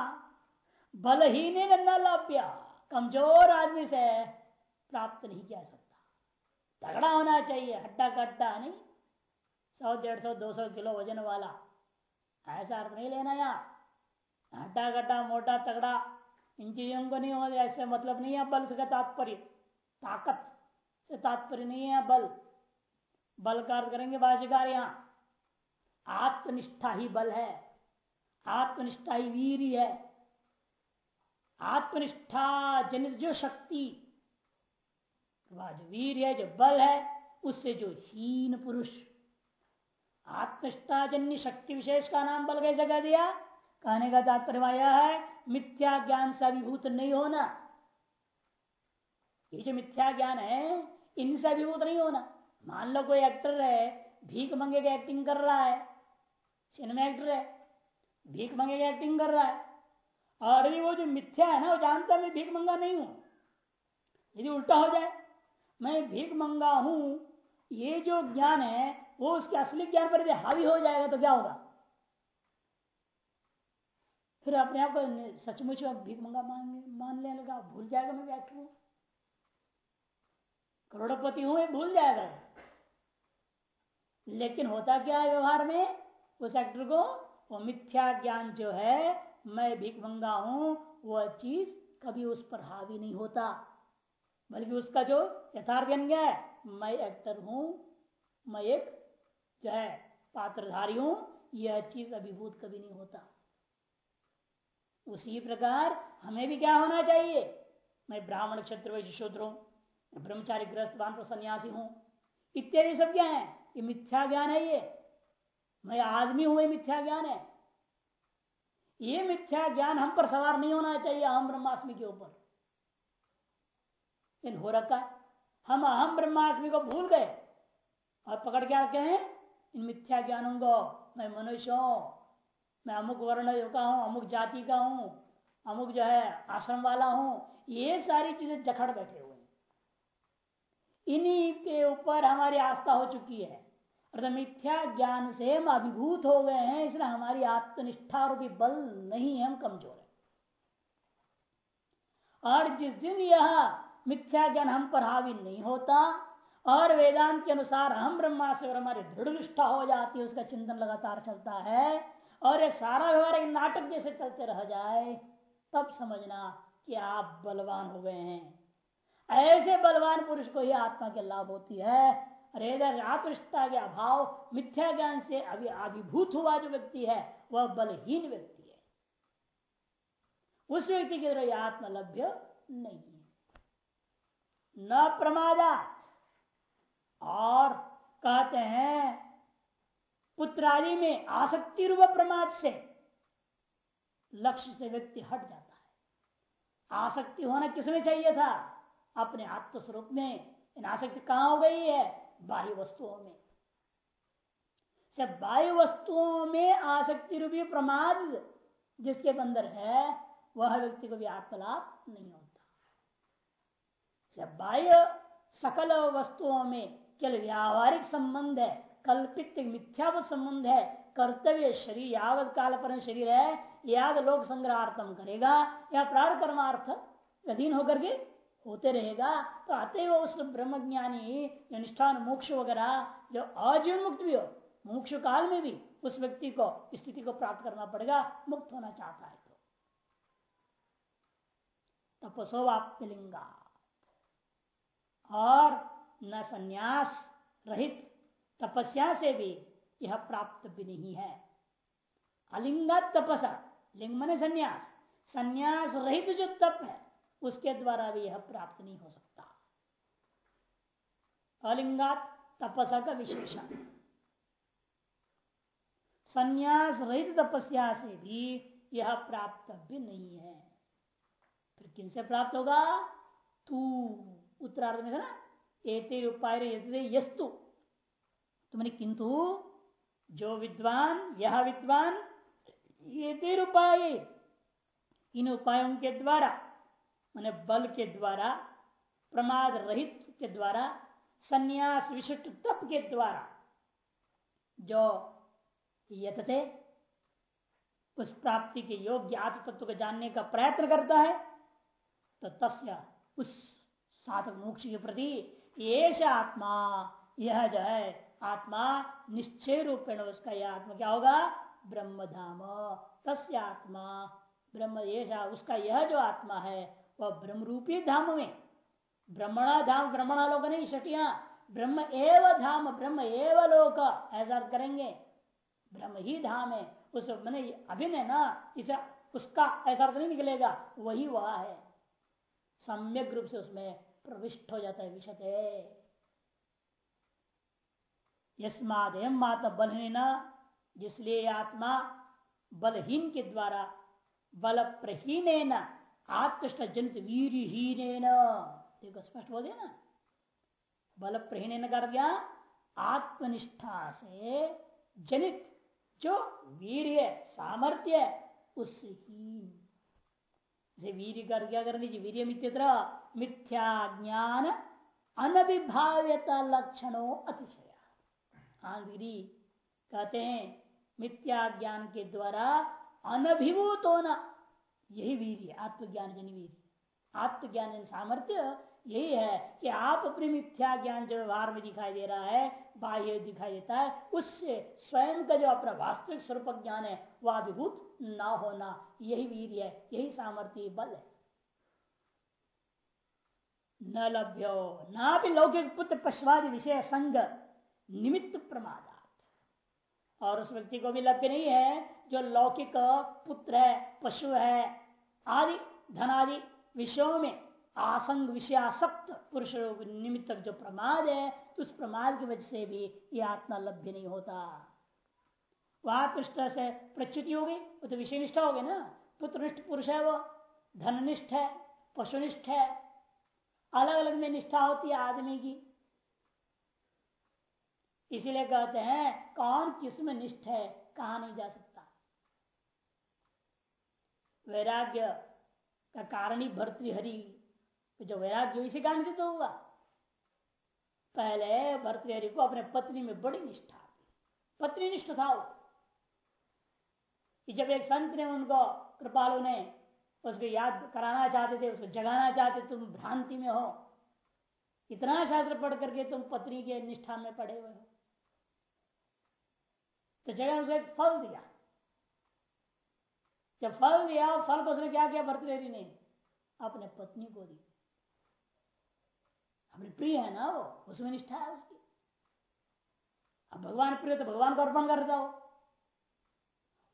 A: बलहीन न लभ्य। कमज़ोर आदमी से प्राप्त नहीं किया सकता। तगड़ा होना चाहिए, हड्डा कट्टा नहीं। सौ, डेढ़ सौ, दो सौ किलो वज़न वाला। ऐसा अर्थ नहीं लेना यार हड्डा गड्ढा मोटा तगड़ा, इन चीज़ों को नहीं होगा ऐसे मतलब नहीं है बल से तात्पर्य। ताकत से तात्पर्य नहीं है बल। बल का अर्थ करेंगे भाष्यकार यहाँ। आत्मनिष्ठा ही बल है। आत्मनिष्ठा ही वीर है आत्मनिष्ठा जनित जो शक्ति वीर है, जो बल है, उससे जो हीन पुरुष आत्मष्टाजन्य शक्ति विशेष का नाम बल कैसे कह दिया? कहने का तात्पर्य है, मिथ्या ज्ञान से अभिभूत नहीं होना। ये जो मिथ्या ज्ञान है, इनसे अभिभूत नहीं होना। मान लो कोई एक्टर है, भीख मंगे के एक्टिंग कर रहा है सिनेमा एक्टर है, भीख मंगे के एक्टिंग कर रहा है, और अभी वो जो मिथ्या है ना, वो जानता मैं भीख मंगा नहीं हूँ। यदि उल्टा हो जाए, मैं भीख मंगा हूँ, ये जो ज्ञान है वो उसके असली ज्ञान पर हावी हो जाएगा तो क्या होगा? फिर अपने आप को सचमुच भीख मंगा मान मान लेने लगा, भूल जाएगा मैं एक्टर हूँ। करोड़पति हूँ भूल जाएगा। लेकिन होता क्या है व्यवहार में? उस एक्टर को, वो मिथ्या ज्ञान जो है, मैं भिकभंगा हूँ वह चीज़ कभी उस पर हावी नहीं होता। बल्कि उसका जो यथार्थ ज्ञान क्या है, मैं एक्टर हूँ, मैं एक जो है पात्रधारी हूँ यह चीज़ अभिभूत कभी नहीं होता। उसी प्रकार हमें भी क्या होना चाहिए? मैं ब्राह्मण क्षेत्र वैश्य शूद्र हूँ ब्रह्मचारी ग्रस्त पर सन्यासी हूँ। इत्यादि सब क्या है? ये मिथ्या ज्ञान है ये। मैं आदमी हूँ, ये मिथ्या ज्ञान है। ये मिथ्या ज्ञान हम पर सवार नहीं होना चाहिए अहम ब्रह्मास्मि के ऊपर। हो रखा है। हम अहम ब्रह्मास्मि को भूल गए। और पकड़ के आते हैं? इन मिथ्या ज्ञानों को मैं मनुष्य हूँ, मैं अमुक वर्ण का हूँ, अमुक जाति का हूँ, अमुक जो है आश्रम वाला हूँ, ये सारी चीज़ें जखड़ बैठे हुए इन्हीं के ऊपर हमारी आस्था हो चुकी है। अर्थात मिथ्या ज्ञान से हम अभिभूत हो गए हैं, इसलिए हमारी आत्मनिष्ठा रूपी बल नहीं है हम कमज़ोर है। और जिस दिन यह मिथ्या ज्ञान हम पर हावी नहीं होता और वेदांत के अनुसार हम ब्रह्मा से और हमारी दृढ़ निष्ठा हो जाती है, उसका चिंतन लगातार चलता है, और ये सारा व्यवहार एक नाटक जैसे चलते रह जाए, तब समझना कि आप बलवान हो गए हैं। ऐसे बलवान पुरुष को ही आत्मा के लाभ होती है अरे आत्मनिष्ठा के अभाव, मिथ्या ज्ञान से अभी अभिभूत हुआ जो व्यक्ति है, वह बलहीन व्यक्ति है। उस व्यक्ति के द्वारा आत्मलभ्य नहीं है। न प्रमादा और कहते हैं पुत्रादि में आसक्ति रूप प्रमाद से लक्ष्य से व्यक्ति हट जाता है। आसक्ति होना किसमें चाहिए था? अपने आत्मस्वरूप में। इन आसक्ति कहाँ हो गई है? बाह्य वस्तुओं में। जब बाह्य वस्तुओं में आसक्ति रूपी प्रमाद जिसके अंदर है, वह व्यक्ति को भी आत्मलाभ नहीं होता। जब बाह्य सकल वस्तुओं में केवल व्यावहारिक संबंध है, कल्पित मिथ्या संबंध है, कर्तव्य शरीर, यावत काल पर शरीर है, याद लोक संग्रहार्थम करेगा, या प्राण कर्मार्थ अधीन होकर के होते रहेगा। तो अतएव उस ब्रह्म ज्ञानी निष्ठान मोक्ष वगैरह, जो अजीवन मुक्त भी हो, मोक्ष काल में भी उस व्यक्ति को, स्थिति को प्राप्त करना पड़ेगा, मुक्त होना चाहता है तो। तपसोवाप्तिलिंगा और न संन्यास रहित तपस्या से भी यह प्राप्त भी नहीं है। अलिंगा तपसा, लिंग मन संन्यास। संन्यास रहित जो तप है, उसके द्वारा भी यह प्राप्त नहीं हो सकता। अलिंगात तपसा का विशेषण। संन्यास रहित तपस्या से भी यह प्राप्त भी नहीं है। फिर किनसे प्राप्त होगा? तू, उत्तरार्ध में था ना? एते उपाय यस्तु तो मैंने किंतु जो विद्वान, यह विद्वान ये तेर उपाय इन उपायों के द्वारा मैंने बल के द्वारा, प्रमाद रहित के द्वारा, संन्यास विशिष्ट तप के द्वारा, जो यथते उस प्राप्ति के योग्य आत्म तत्व को जानने का प्रयत्न करता है तो तस्य उस साधक मोक्ष के प्रति ये आत्मा, यह जो है, आत्मा निश्चय रूपेण उसका यह आत्मा क्या होगा? ब्रह्म धाम तस्य आत्मा, ब्रह्म ये उसका यह जो आत्मा है, वह ब्रह्म रूपी धाम में। ब्रह्मणा धाम, ब्रह्मणा लोक नहीं छटिया ब्रह्म एव धाम, ब्रह्म एव लोक, ऐसा करेंगे। ब्रह्म ही धाम है। उस मैंने अभिनय ना, इसे उसका ऐसा नहीं निकलेगा, वही वह है। सम्यक रूप से उसमें प्रविष्ट हो जाता है विशत है। यस्माद माता बलहीन जिसलिए आत्मा बलहीन के द्वारा बल प्रहीन आत्मष्ट जनित वीरहीन। देखो स्पष्ट बोल ना? बल प्रहीन कर दिया, आत्मनिष्ठा से जनित जो वीर सामर्थ्य उससे वीर कर क्या करनी चाहिए वीर मित्र मिथ्या ज्ञान अनभिभाव्यता लक्षणों अतिशय। आंगिरी कहते हैं मिथ्या ज्ञान के द्वारा अनभिभूत होना यही वीर है आत्मज्ञान जन वीर आत्मज्ञान जन सामर्थ्य यही है कि आप अपने मिथ्या ज्ञान जो व्यवहार में दिखाई दे रहा है, बाह्य दिखाई देता है, उससे स्वयं का जो अपना वास्तविक स्वरूप ज्ञान है वह अभिभूत ना होना, यही वीर है, यही सामर्थ्य, बल है। न लभ्यो ना भी लौकिक पुत्र पशुवादि विषय संग निमित्त प्रमादात। और उस व्यक्ति को भी लभ्य नहीं है, जो लौकिक पुत्र है, पशु है, आदि, धनादि विषयों में आसंग विषयासक्त पुरुष निमित्त जो प्रमाद है तो उस प्रमाद की वजह से भी ये आत्मा लभ्य नहीं होता। वहाँ पृष्ठ से प्रच्युति होगी, वो तो विषय निष्ठा होगी ना। पुत्रनिष्ठ पुरुष है वो, धननिष्ठ है, पशुनिष्ठ है अलग अलग में निष्ठा होती है आदमी की। इसीलिए कहते हैं, कौन किसमें निष्ठ है, कहा नहीं जा सकता। वैराग्य का कारण ही भर्तृहरि। जो वैराग्य इसी कारण से तो हुआ। पहले भर्तृहरि को अपने पत्नी में बड़ी निष्ठा पत्नी निष्ठ था वो। जब एक संत ने उनको, कृपालु ने उसको याद कराना चाहते थे, उसको जगाना चाहते, तुम भ्रांति में हो। इतना शास्त्र पढ़ करके तुम पत्नी के निष्ठा में पड़े हुए हो। तो जगह उसको एक फल दिया। जब फल दिया, फल को उसने क्या किया? भरतरेरी ने अपने पत्नी को दी। अपनी प्रिय है ना वो? उसमें निष्ठा है उसकी। अब भगवान प्रिय तो भगवान को अर्पण करता हो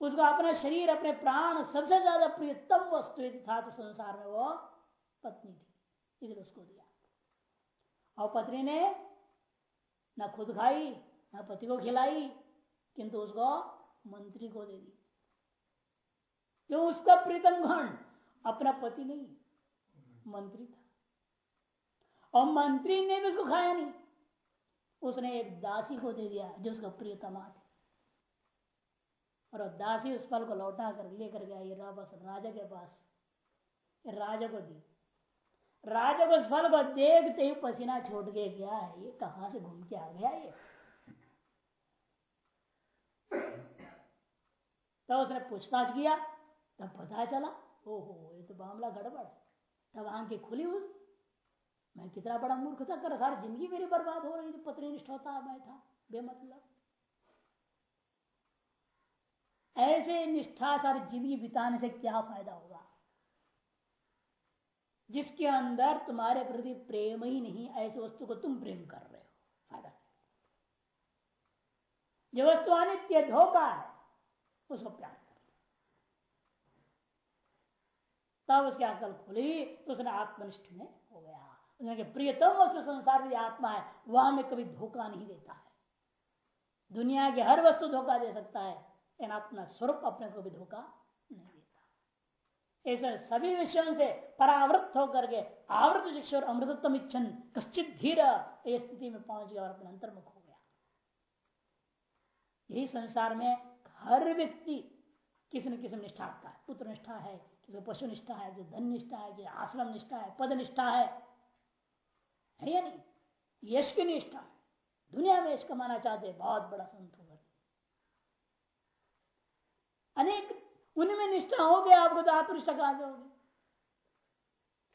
A: उसको अपना शरीर, अपने प्राण सबसे ज़्यादा प्रियतम वस्तु था तो संसार में वो पत्नी थी। इसलिए उसको दिया। और पत्नी ने न खुद खाई, न पति को खिलाई, किंतु उसको मंत्री को दे दी। जो उसका प्रीतम गण अपना पति नहीं, मंत्री था। और मंत्री ने भी उसको खाया नहीं। उसने एक दासी को दे दिया, जो उसका प्रियतमा थी। और दासी उस फल को लौटा कर लेकर गया ये बस राजा के पास। राजा को दी राजा को उस फल को देखते ही पसीना छोड़ के गया है। ये कहा से घूम के आ गया ये? तो उसने पूछताछ किया। तब पता चला, ओहो, ये तो मामला गड़बड़ तब आँखें खुली हुई। मैं कितना बड़ा मूर्ख था, कर सारी ज़िंदगी मेरी बर्बाद हो रही थी। पत्नी निष्ठ होता, मैं था। बेमतलब। ऐसे निष्ठा सारी ज़िंदगी बिताने से क्या फ़ायदा होगा? जिसके अंदर तुम्हारे प्रति प्रेम ही नहीं, ऐसे वस्तु को तुम प्रेम कर रहे हो, फ़ायदा जो वस्तु अनित्य, धोखा है, उसको प्यार कर तब उसकी अकल खुली तो उसने आत्मनिष्ठ में हो गया। उसने प्रियतम वस्तु संसार में आत्मा है, वह हमें कभी धोखा नहीं देता है। दुनिया के हर वस्तु धोखा दे सकता है। अपना स्वरूप अपने को भी धोखा नहीं देता। ऐसे सभी विषयों से परावृत होकर के आवृत और अमृतत्म इच्छन कश्चित धीर स्थिति में पहुँच गया और अपने अंतर्मुख हो गया। यही संसार में हर व्यक्ति किसी न किसी निष्ठा रखता है। पुत्र निष्ठा है, किसी पशु निष्ठा है, जो धन निष्ठा है कि आश्रम निष्ठा है, पद निष्ठा है। है या नहीं? यश की निष्ठा। दुनिया में यश कमाना चाहते बहुत बड़ा संत होगा अनेक उनमें निष्ठा हो गया आपको तो आत्मनिष्ठा कहाँ से होगी।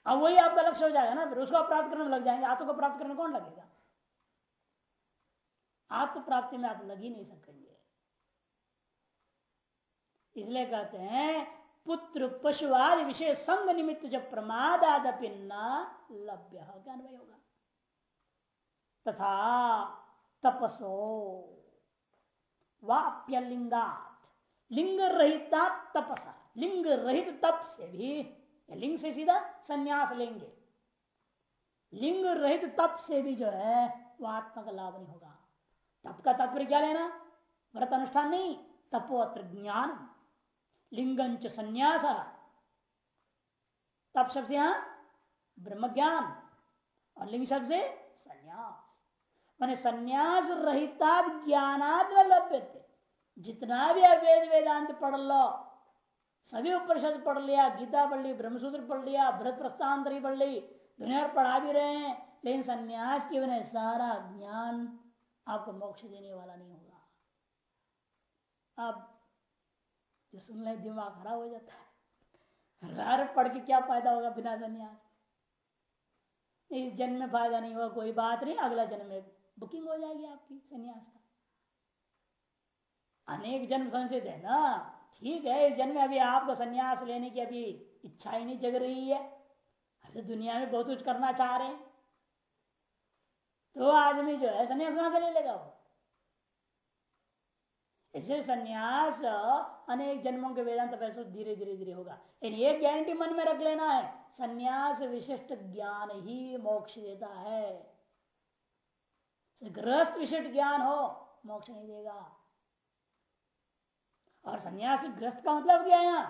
A: अब वही आपका लक्ष्य हो जाएगा ना फिर, उसको प्राप्त करने लग जाएँगे। आत्म को प्राप्त करने कौन लगेगा? आत्म प्राप्ति में आप लग ही नहीं सकेंगे। इसलिए कहते हैं, पुत्र पशु आदि विशेष संग निमित्त जब प्रमादादपि न लभ्य अनुभव होगा। तथा तपसो वाप्यलिंगात लिंग रहित तपसा लिंग रहित तप से भी लिंग से सीधा संन्यास लेंगे। लिंग रहित तप से भी जो है वह आत्मा का लाभ नहीं होगा। तप का तात्पर्य क्या लेना? व्रत अनुष्ठान नहीं, तपोत्र ज्ञान। लिंगंच संन्यास। तप शब्द यहाँ ब्रह्म ज्ञान और लिंग शब्द से संन्यास। मैंने संन्यास रहिता ज्ञानाद लभ्य थे जितना भी वेद वेदांत पढ़ लो, सभी उपनिषद पढ़ लिया, गीता पढ़ ली, ब्रह्मसूत्र पढ़ लिया भरत प्रस्थांतरी पढ़ ली, दुनिया पढ़ा भी रहे हैं, लेकिन संन्यास के बिना सारा ज्ञान आपको मोक्ष देने वाला नहीं होगा। अब जो सुन ले, दिमाग खराब हो जाता है। रार पढ़ के क्या फ़ायदा होगा बिना संन्यास? इस जन्म में फ़ायदा नहीं होगा, कोई बात नहीं, अगला जन्म में बुकिंग हो जाएगी आपकी, संन्यास का। अनेक जन्म संचित है ना? ठीक है, इस जन्म में अभी आपको संन्यास लेने की अभी इच्छा ही नहीं जग रही है। अभी दुनिया में बहुत कुछ करना चाह रहे हैं। तो आदमी जो है संन्यास कहाँ से ले लेगा वो। इसलिए संन्यास अनेक जन्मों के वेदांत पैसे धीरे धीरे धीरे होगा। लेकिन एक गारंटी मन में रख लेना है। संन्यास विशिष्ट ज्ञान ही मोक्ष देता है। गृहस्थ विशिष्ट ज्ञान हो, मोक्ष नहीं देगा। और सन्यासी ग्रस्त का मतलब क्या है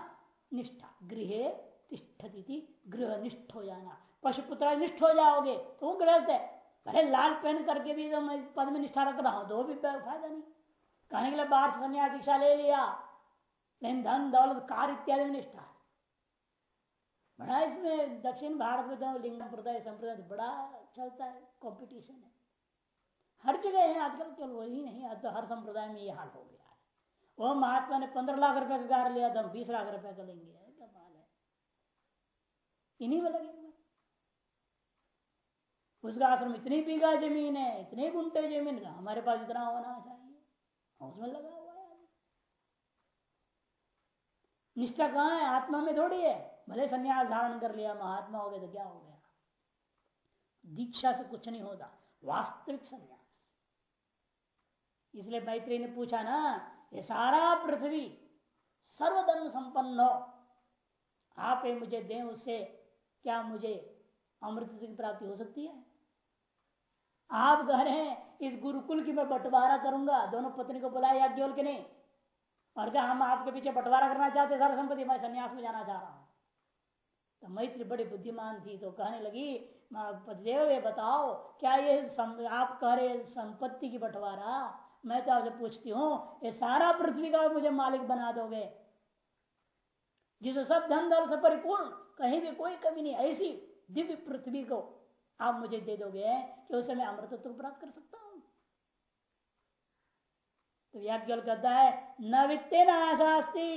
A: निष्ठा। गृह तिष्ठती गृह निष्ठ हो जाना। पशुपुत्र निष्ठ हो जाओगे तो वो ग्रस्त है। भले लाल पहन करके भी तो पद में निष्ठा रख रहा हूँ तो भी फ़ायदा नहीं। कहने के लिए बाहर संन्यास दीक्षा ले लिया। लेकिन धन, दौलत कार इत्यादि में निष्ठा है। बड़ा इसमें दक्षिण भारत में तो लिंग संप्रदाय संप्रदाय बड़ा चलता है कॉम्पिटिशन है। हर जगह है, आजकल केवल वही नहीं आज तो हर संप्रदाय में ये हाल हो गया। है वो महात्मा ने पंद्रह लाख रुपए का कार लिया तो हम बीस लाख रुपए का लेंगे। क्या माल है। इन्हीं में लगे उसका आश्रम इतनी बीघा ज़मीन है, इतने गुंटे ज़मीन का हमारे पास इतना होना चाहिए। उसमें लगा हुआ है। निष्ठा कहाँ है? आत्मा में थोड़ी है। भले संन्यास धारण कर लिया, महात्मा हो गया तो क्या हो गया? दीक्षा से कुछ नहीं होता। वास्तविक संन्यास। इसलिए मैत्री ने पूछा ना ये सारा पृथ्वी सर्वधन संपन्न। हो आप ये मुझे दें उससे, क्या मुझे अमृत की प्राप्ति हो सकती है? आप कह रहे हैं, इस गुरुकुल की मैं बंटवारा करूँगा। दोनों पत्नी को बुलाया याज्ञोल के नहीं? और क्या हम आपके पीछे बंटवारा करना चाहते सारा संपत्ति मैं संन्यास में जाना चाह रहा हूँ? तो मैत्री बड़ी बुद्धिमान थी तो कहने लगी पतिदेव ये बताओ, क्या ये आप कह रहे संपत्ति की बंटवारा? मैं तो आपसे पूछती हूँ, ये सारा पृथ्वी का मुझे मालिक बना दोगे। जिसे सब धन धन से परिपूर्ण कहीं भी कोई कमी नहीं, ऐसी दिव्य पृथ्वी को आप मुझे दे दोगे कि उसे मैं अमृतत्व प्राप्त कर सकता हूँ। तो याज्ञल कहता है, न वित्ते न आशास्ती।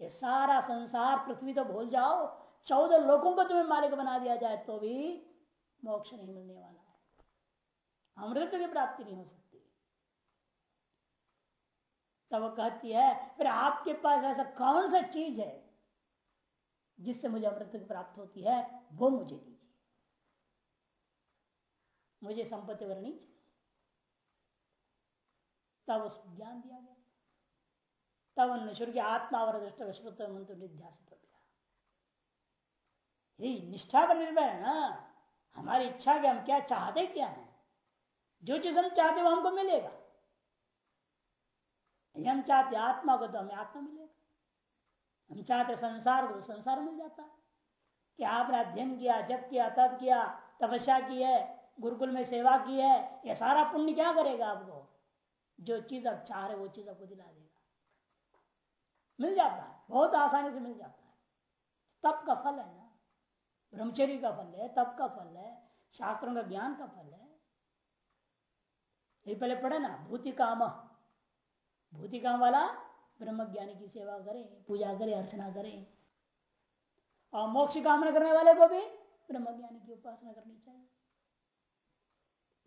A: ये सारा संसार पृथ्वी तो भूल जाओ, चौदह लोगों को तुम्हें मालिक बना दिया जाए तो भी मोक्ष नहीं मिलने वाला है। अमृत की प्राप्ति नहीं हो सकती। तब कहती है, फिर आपके पास ऐसा कौन सा चीज़ है जिससे मुझे अमृत प्राप्त होती है? वो मुझे दीजिए। मुझे संपत्ति वर्णी तब उस ज्ञान दिया गया। तब निशुर की आत्मावर दृष्ट विश्वत मंत्र निध्यास निष्ठा पर निर्भर है ना। हमारी इच्छा के हम क्या चाहते क्या है? जो चीज़ हम चाहते वो हमको मिलेगा। हम चाहते आत्मा को तो हमें आत्मा मिलेगा। हम चाहते संसार को तो संसार मिल जाता। है कि आपने अध्ययन किया जब किया तब किया, तपस्या की है, गुरुकुल में सेवा की है, ये सारा पुण्य क्या करेगा आपको? जो चीज़ आप चाह रहे वो चीज़ आपको दिला देगा। मिल जाता है, बहुत आसानी से मिल जाता है। तप का फल है ना। ब्रह्मचर्य का फल है, तप का फल है, शास्त्रों का ज्ञान का फल है। ये पहले पढ़े ना भूति काम भूति काम वाला ब्रह्म ज्ञानी की सेवा करे, पूजा करे, अर्चना करे। और मोक्ष कामना करने वाले को भी ब्रह्म ज्ञानी की उपासना करनी चाहिए।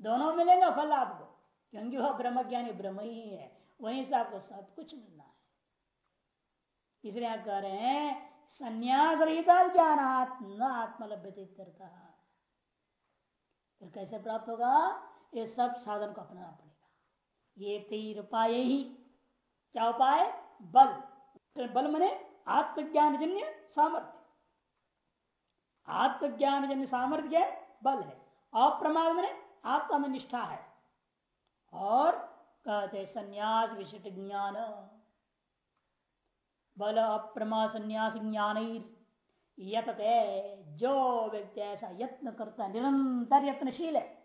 A: दोनों मिलेगा फल आपको, क्योंकि वह ब्रह्म ज्ञानी ब्रह्म ही है। वहीं से आपको सब कुछ मिलना है। इसलिए आप कह रहे हैं संन्यास रहित ज्ञान न आत्मलभ्य करता फिर कैसे प्राप्त होगा? ये सब साधन को अपनाना पड़ेगा। ये तीर उपाय ही क्या उपाय बल। तो बल मने आत्मज्ञान जन्य सामर्थ्य आत्मज्ञान जन्य सामर्थ्य बल है। अप्रमाद मने आत्मा में निष्ठा है। और कहते संन्यास विशिष्ट ज्ञान। बल अप्रमा संन्यास ज्ञान यतते, जो व्यक्ति ऐसा यत्न करता निरंतर यत्नशील है।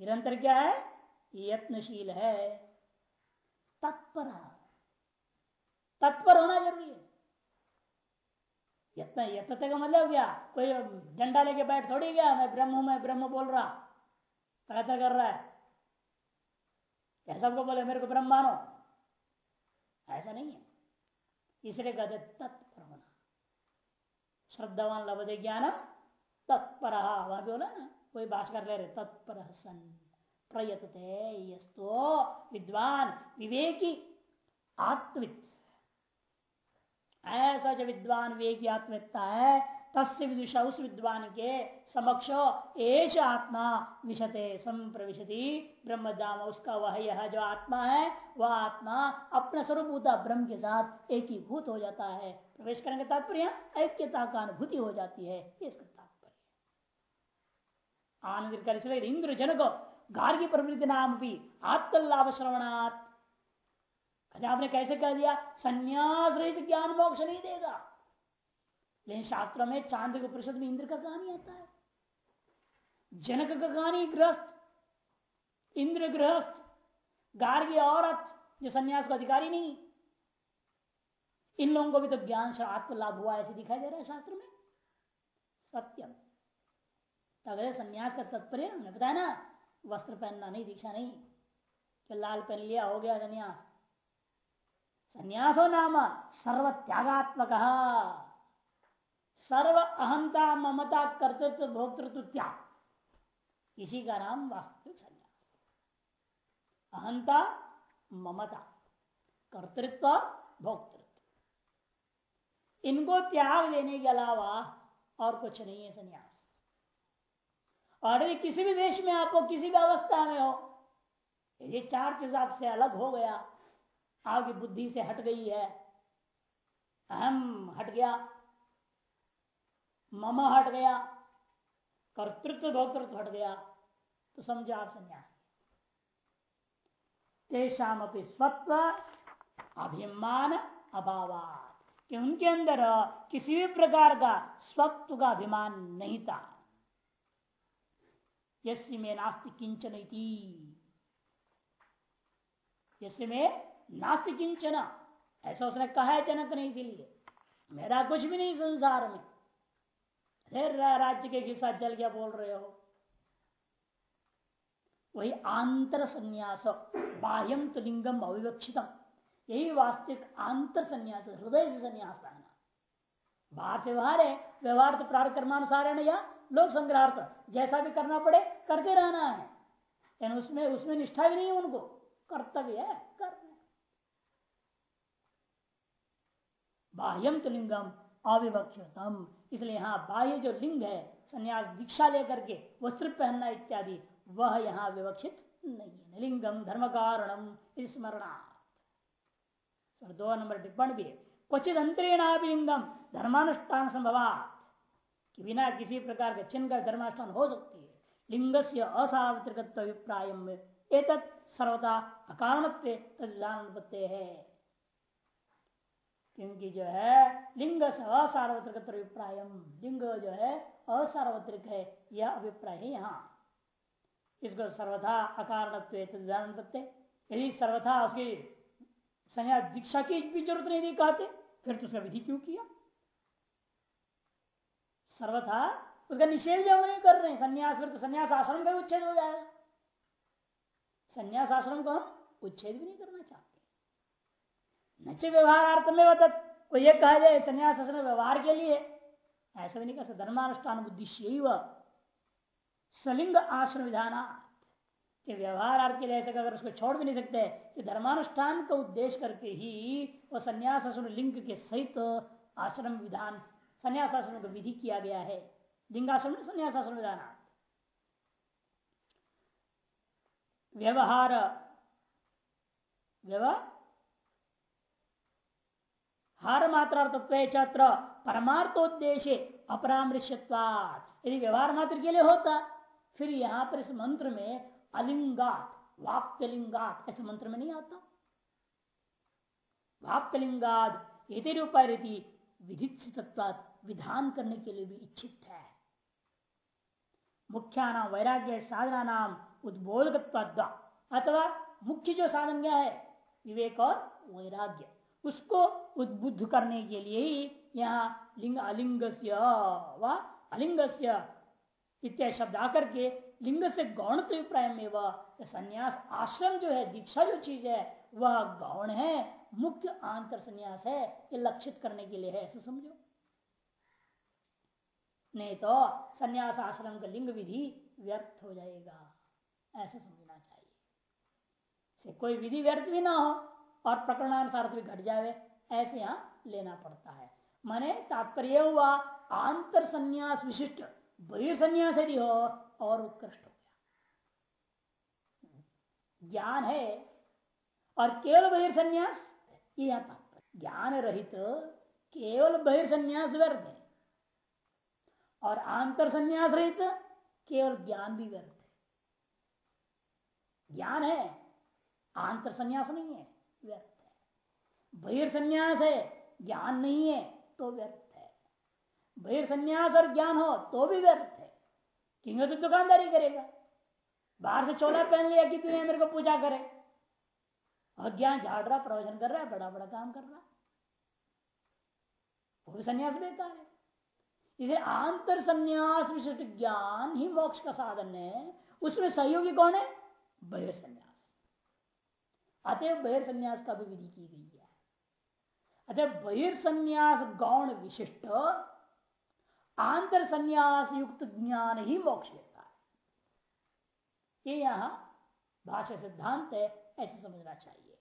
A: निरंतर क्या है? यत्नशील है। तत्पर। तत्पर होना ज़रूरी है। यत्न यत्न का मतलब क्या? कोई डंडा लेके बैठ थोड़ी गया, मैं ब्रह्म हूँ, मैं ब्रह्म बोल रहा। प्रयत्न कर रहा है। क्या सबको बोले, मेरे को ब्रह्म मानो। ऐसा नहीं है। इसलिए कहते तत्पर होना। श्रद्धावान दे ज्ञान तत्पर। वह भी बोला ना, कोई बात कर ले रहे, तत्पर सन। प्रयतते यस्तो विद्वान विवेकी आत्मित ऐसा जो विद्वान विवेकी आत्मिकता है, तस्य विदुषा, उस विद्वान के समक्ष एश आत्मा विशते, संप्रविशति ब्रह्म दाम उसका वह यह जो आत्मा है, वह आत्मा अपने स्वरूप ब्रह्म के साथ एकीभूत हो जाता है। प्रवेश करने का तात्पर्य ऐक्यता का अनुभूति हो जाती है इसका तात्पर्य आनंद कर इसलिए इंद्र जन को गार्गी प्रवृत्ति नाम भी आत्मलाभ श्रवणात् आपने कैसे कह दिया? संन्यास रहित ज्ञान मोक्ष नहीं देगा। लेकिन शास्त्रों में चाँद के परिषद में इंद्र का कहानी आता है। जनक का कहानी गृहस्थ, इंद्र गृहस्थ, गार्गी औरत जो संन्यास का अधिकारी नहीं। इन लोगों को भी तो ज्ञान से आत्म लाभ हुआ, ऐसे दिखाई दे रहा है शास्त्र में। सत्यम। अगर संन्यास का तात्पर्य, हमने बताया ना, वस्त्र पहनना नहीं, दीक्षा नहीं। कि लाल पहन लिया, हो गया संन्यास। संन्यासो नाम सर्व त्यागात्मक सर्व अहंता ममता कर्तृत्व भोक्तृत्व त्याग इसी का नाम वास्तविक संन्यास। अहंता ममता कर्तृत्व भोक्तृत्व। इनको त्याग देने के अलावा और कुछ नहीं है संन्यास। और यदि किसी भी देश में आप हो, किसी भी अवस्था में हो ये चार चीज़ आपसे अलग हो गया आपकी बुद्धि से हट गई है। अहम हट गया। मम हट गया। कर्तृत्व भोक्तृत्व हट गया। तो समझो आप संन्यास। तेषाम स्वत्व अभिमान अभाव कि उनके अंदर किसी भी प्रकार का स्वत्व का अभिमान नहीं था। यस्य में नास्ति किंचन यस्य में नास्ति किंचन ऐसा उसने कहा है जनक ने इसीलिए। मेरा कुछ भी नहीं संसार में। फिर राज्य के हिस्सा चल गया बोल रहे हो? वही आंतर संन्यास बाह्यम तो लिंगम अविवक्षितम। यही वास्तविक आंतर संन्यास हृदय से संन्यास रहना बाहर से बाहर है, व्यवहार तो प्रार्थ कर्मानुसार है ना या लोक संग्रहार्थ। जैसा भी करना पड़े, करते रहना है। उसमें उसमें निष्ठा भी नहीं है उनको। कर्तव्य है कर बाह्यम तो लिंगम, अविवक्षतम। इसलिए यहाँ बाह्य जो लिंग है, संन्यास दीक्षा लेकर के वस्त्र पहनना इत्यादि, वह यहाँ विवक्षित नहीं है। लिंगम धर्म कारणम स्मरणार्थ दो नंबर टिप्पण भी है। क्वचित अंतरेणाभिलिंगम धर्मानुष्ठान संभवात। कि बिना किसी प्रकार के चिन्ह का धर्मानुष्ठान हो सकती है। लिंग से असावित्रिकत्व अभिप्राय एक सर्वता अकारण है। क्योंकि जो है, लिंग असार्वत्रिक अभिप्राय। लिंग जो है, असार्वत्रिक है, यह अभिप्राय है यहाँ। इसको सर्वथा अकारण यदि सर्वथा उसकी संज्ञा दीक्षा की भी ज़रूरत नहीं थी कहते, फिर तो उसका विधि क्यों किया? सर्वथा उसका निषेध जब नहीं कर रहे संन्यास, फिर तो संन्यास आश्रम का उच्छेद हो जाएगा। संन्यास आश्रम को हम उच्छेद भी नहीं करना चाहते। नच व्यवहार में बता कोई ये कहा जाए, संन्यास आश्रम व्यवहार के लिए। ऐसा भी नहीं सकता धर्मानुष्ठान उद्देश्य सलिंग आश्रम विधान कि व्यवहार अर्थ के लिए ऐसे अगर उसको छोड़ भी नहीं सकते, कि धर्मानुष्ठान का उद्देश्य करके ही वो संन्यास आश्रम लिंग के सहित आश्रम विधान, संन्यास आश्रम का विधि किया गया है। लिंगाश्रम संन्यास आश्रम विधान व्यवहार व्यवहार हार मात्रा तत्व परमार्थोद्देश्य अपरामृश्यवाद यदि व्यवहार मात्र के लिए होता, फिर यहाँ पर इस मंत्र में अलिंगात, वाप्यलिंगात ऐसे मंत्र में नहीं आता। वाप्यलिंगाद यदि उपाय विधित विधान करने के लिए भी इच्छित है। मुख्या नाम वैराग्य साधना नाम उद्बोधक अथवा मुख्य जो साधन क्या है? विवेक और वैराग्य। उसको उद्बुद्ध करने के लिए ही यहाँ लिंग अलिंग अलिंग इत्यादि शब्द आकर के लिंग से गौण तो अभिप्राय में वह संन्यास आश्रम जो है, दीक्षा जो चीज़ है, वह गौण है, मुख्य आंतर संन्यास है, ये लक्षित करने के लिए है, ऐसा समझो। नहीं तो संन्यास आश्रम का लिंग विधि व्यर्थ हो जाएगा, ऐसा समझना चाहिए। से कोई विधि व्यर्थ भी ना हो और प्रकरणानुसार भी घट जावे, ऐसे यहाँ लेना पड़ता है। माने तात्पर्य हुआ, आंतर संन्यास विशिष्ट बहिर्सन्यास यदि हो और उत्कृष्ट हो गया। ज्ञान है, और केवल बहिर्सन्यास ये यहाँ तात्पर्य। ज्ञान रहित, केवल बहिर्सन्यास व्यर्थ है, और आंतर संन्यास रहित, केवल ज्ञान भी व्यर्थ है। ज्ञान है, आंतर संन्यास नहीं है। व्यर्थ है। बहिर्सन्यास है, ज्ञान नहीं है तो व्यर्थ है। बहिर्सन्यास और ज्ञान हो तो भी व्यर्थ है। क्योंकि तो दुकानदारी करेगा। बाहर से चोला पहन लिया कि तुम्हें मेरे को पूजा करे। अज्ञान झाड़ रहा, प्रवचन कर रहा है, बड़ा बड़ा काम कर रहा वो भी संन्यास बेकार है। इसे आंतर संन्यास विशिष्ट ज्ञान ही मोक्ष का साधन है। उसमें सहयोगी कौन है? बहिर्सन्यास। अतः बहिर्सन्यास का भी विधि की गई है। अतः बहिर्सन्यास गौण विशिष्ट, आंतर संन्यास युक्त ज्ञान ही मोक्ष देता है। ये यहाँ भाषा सिद्धांत है, ऐसे समझना चाहिए।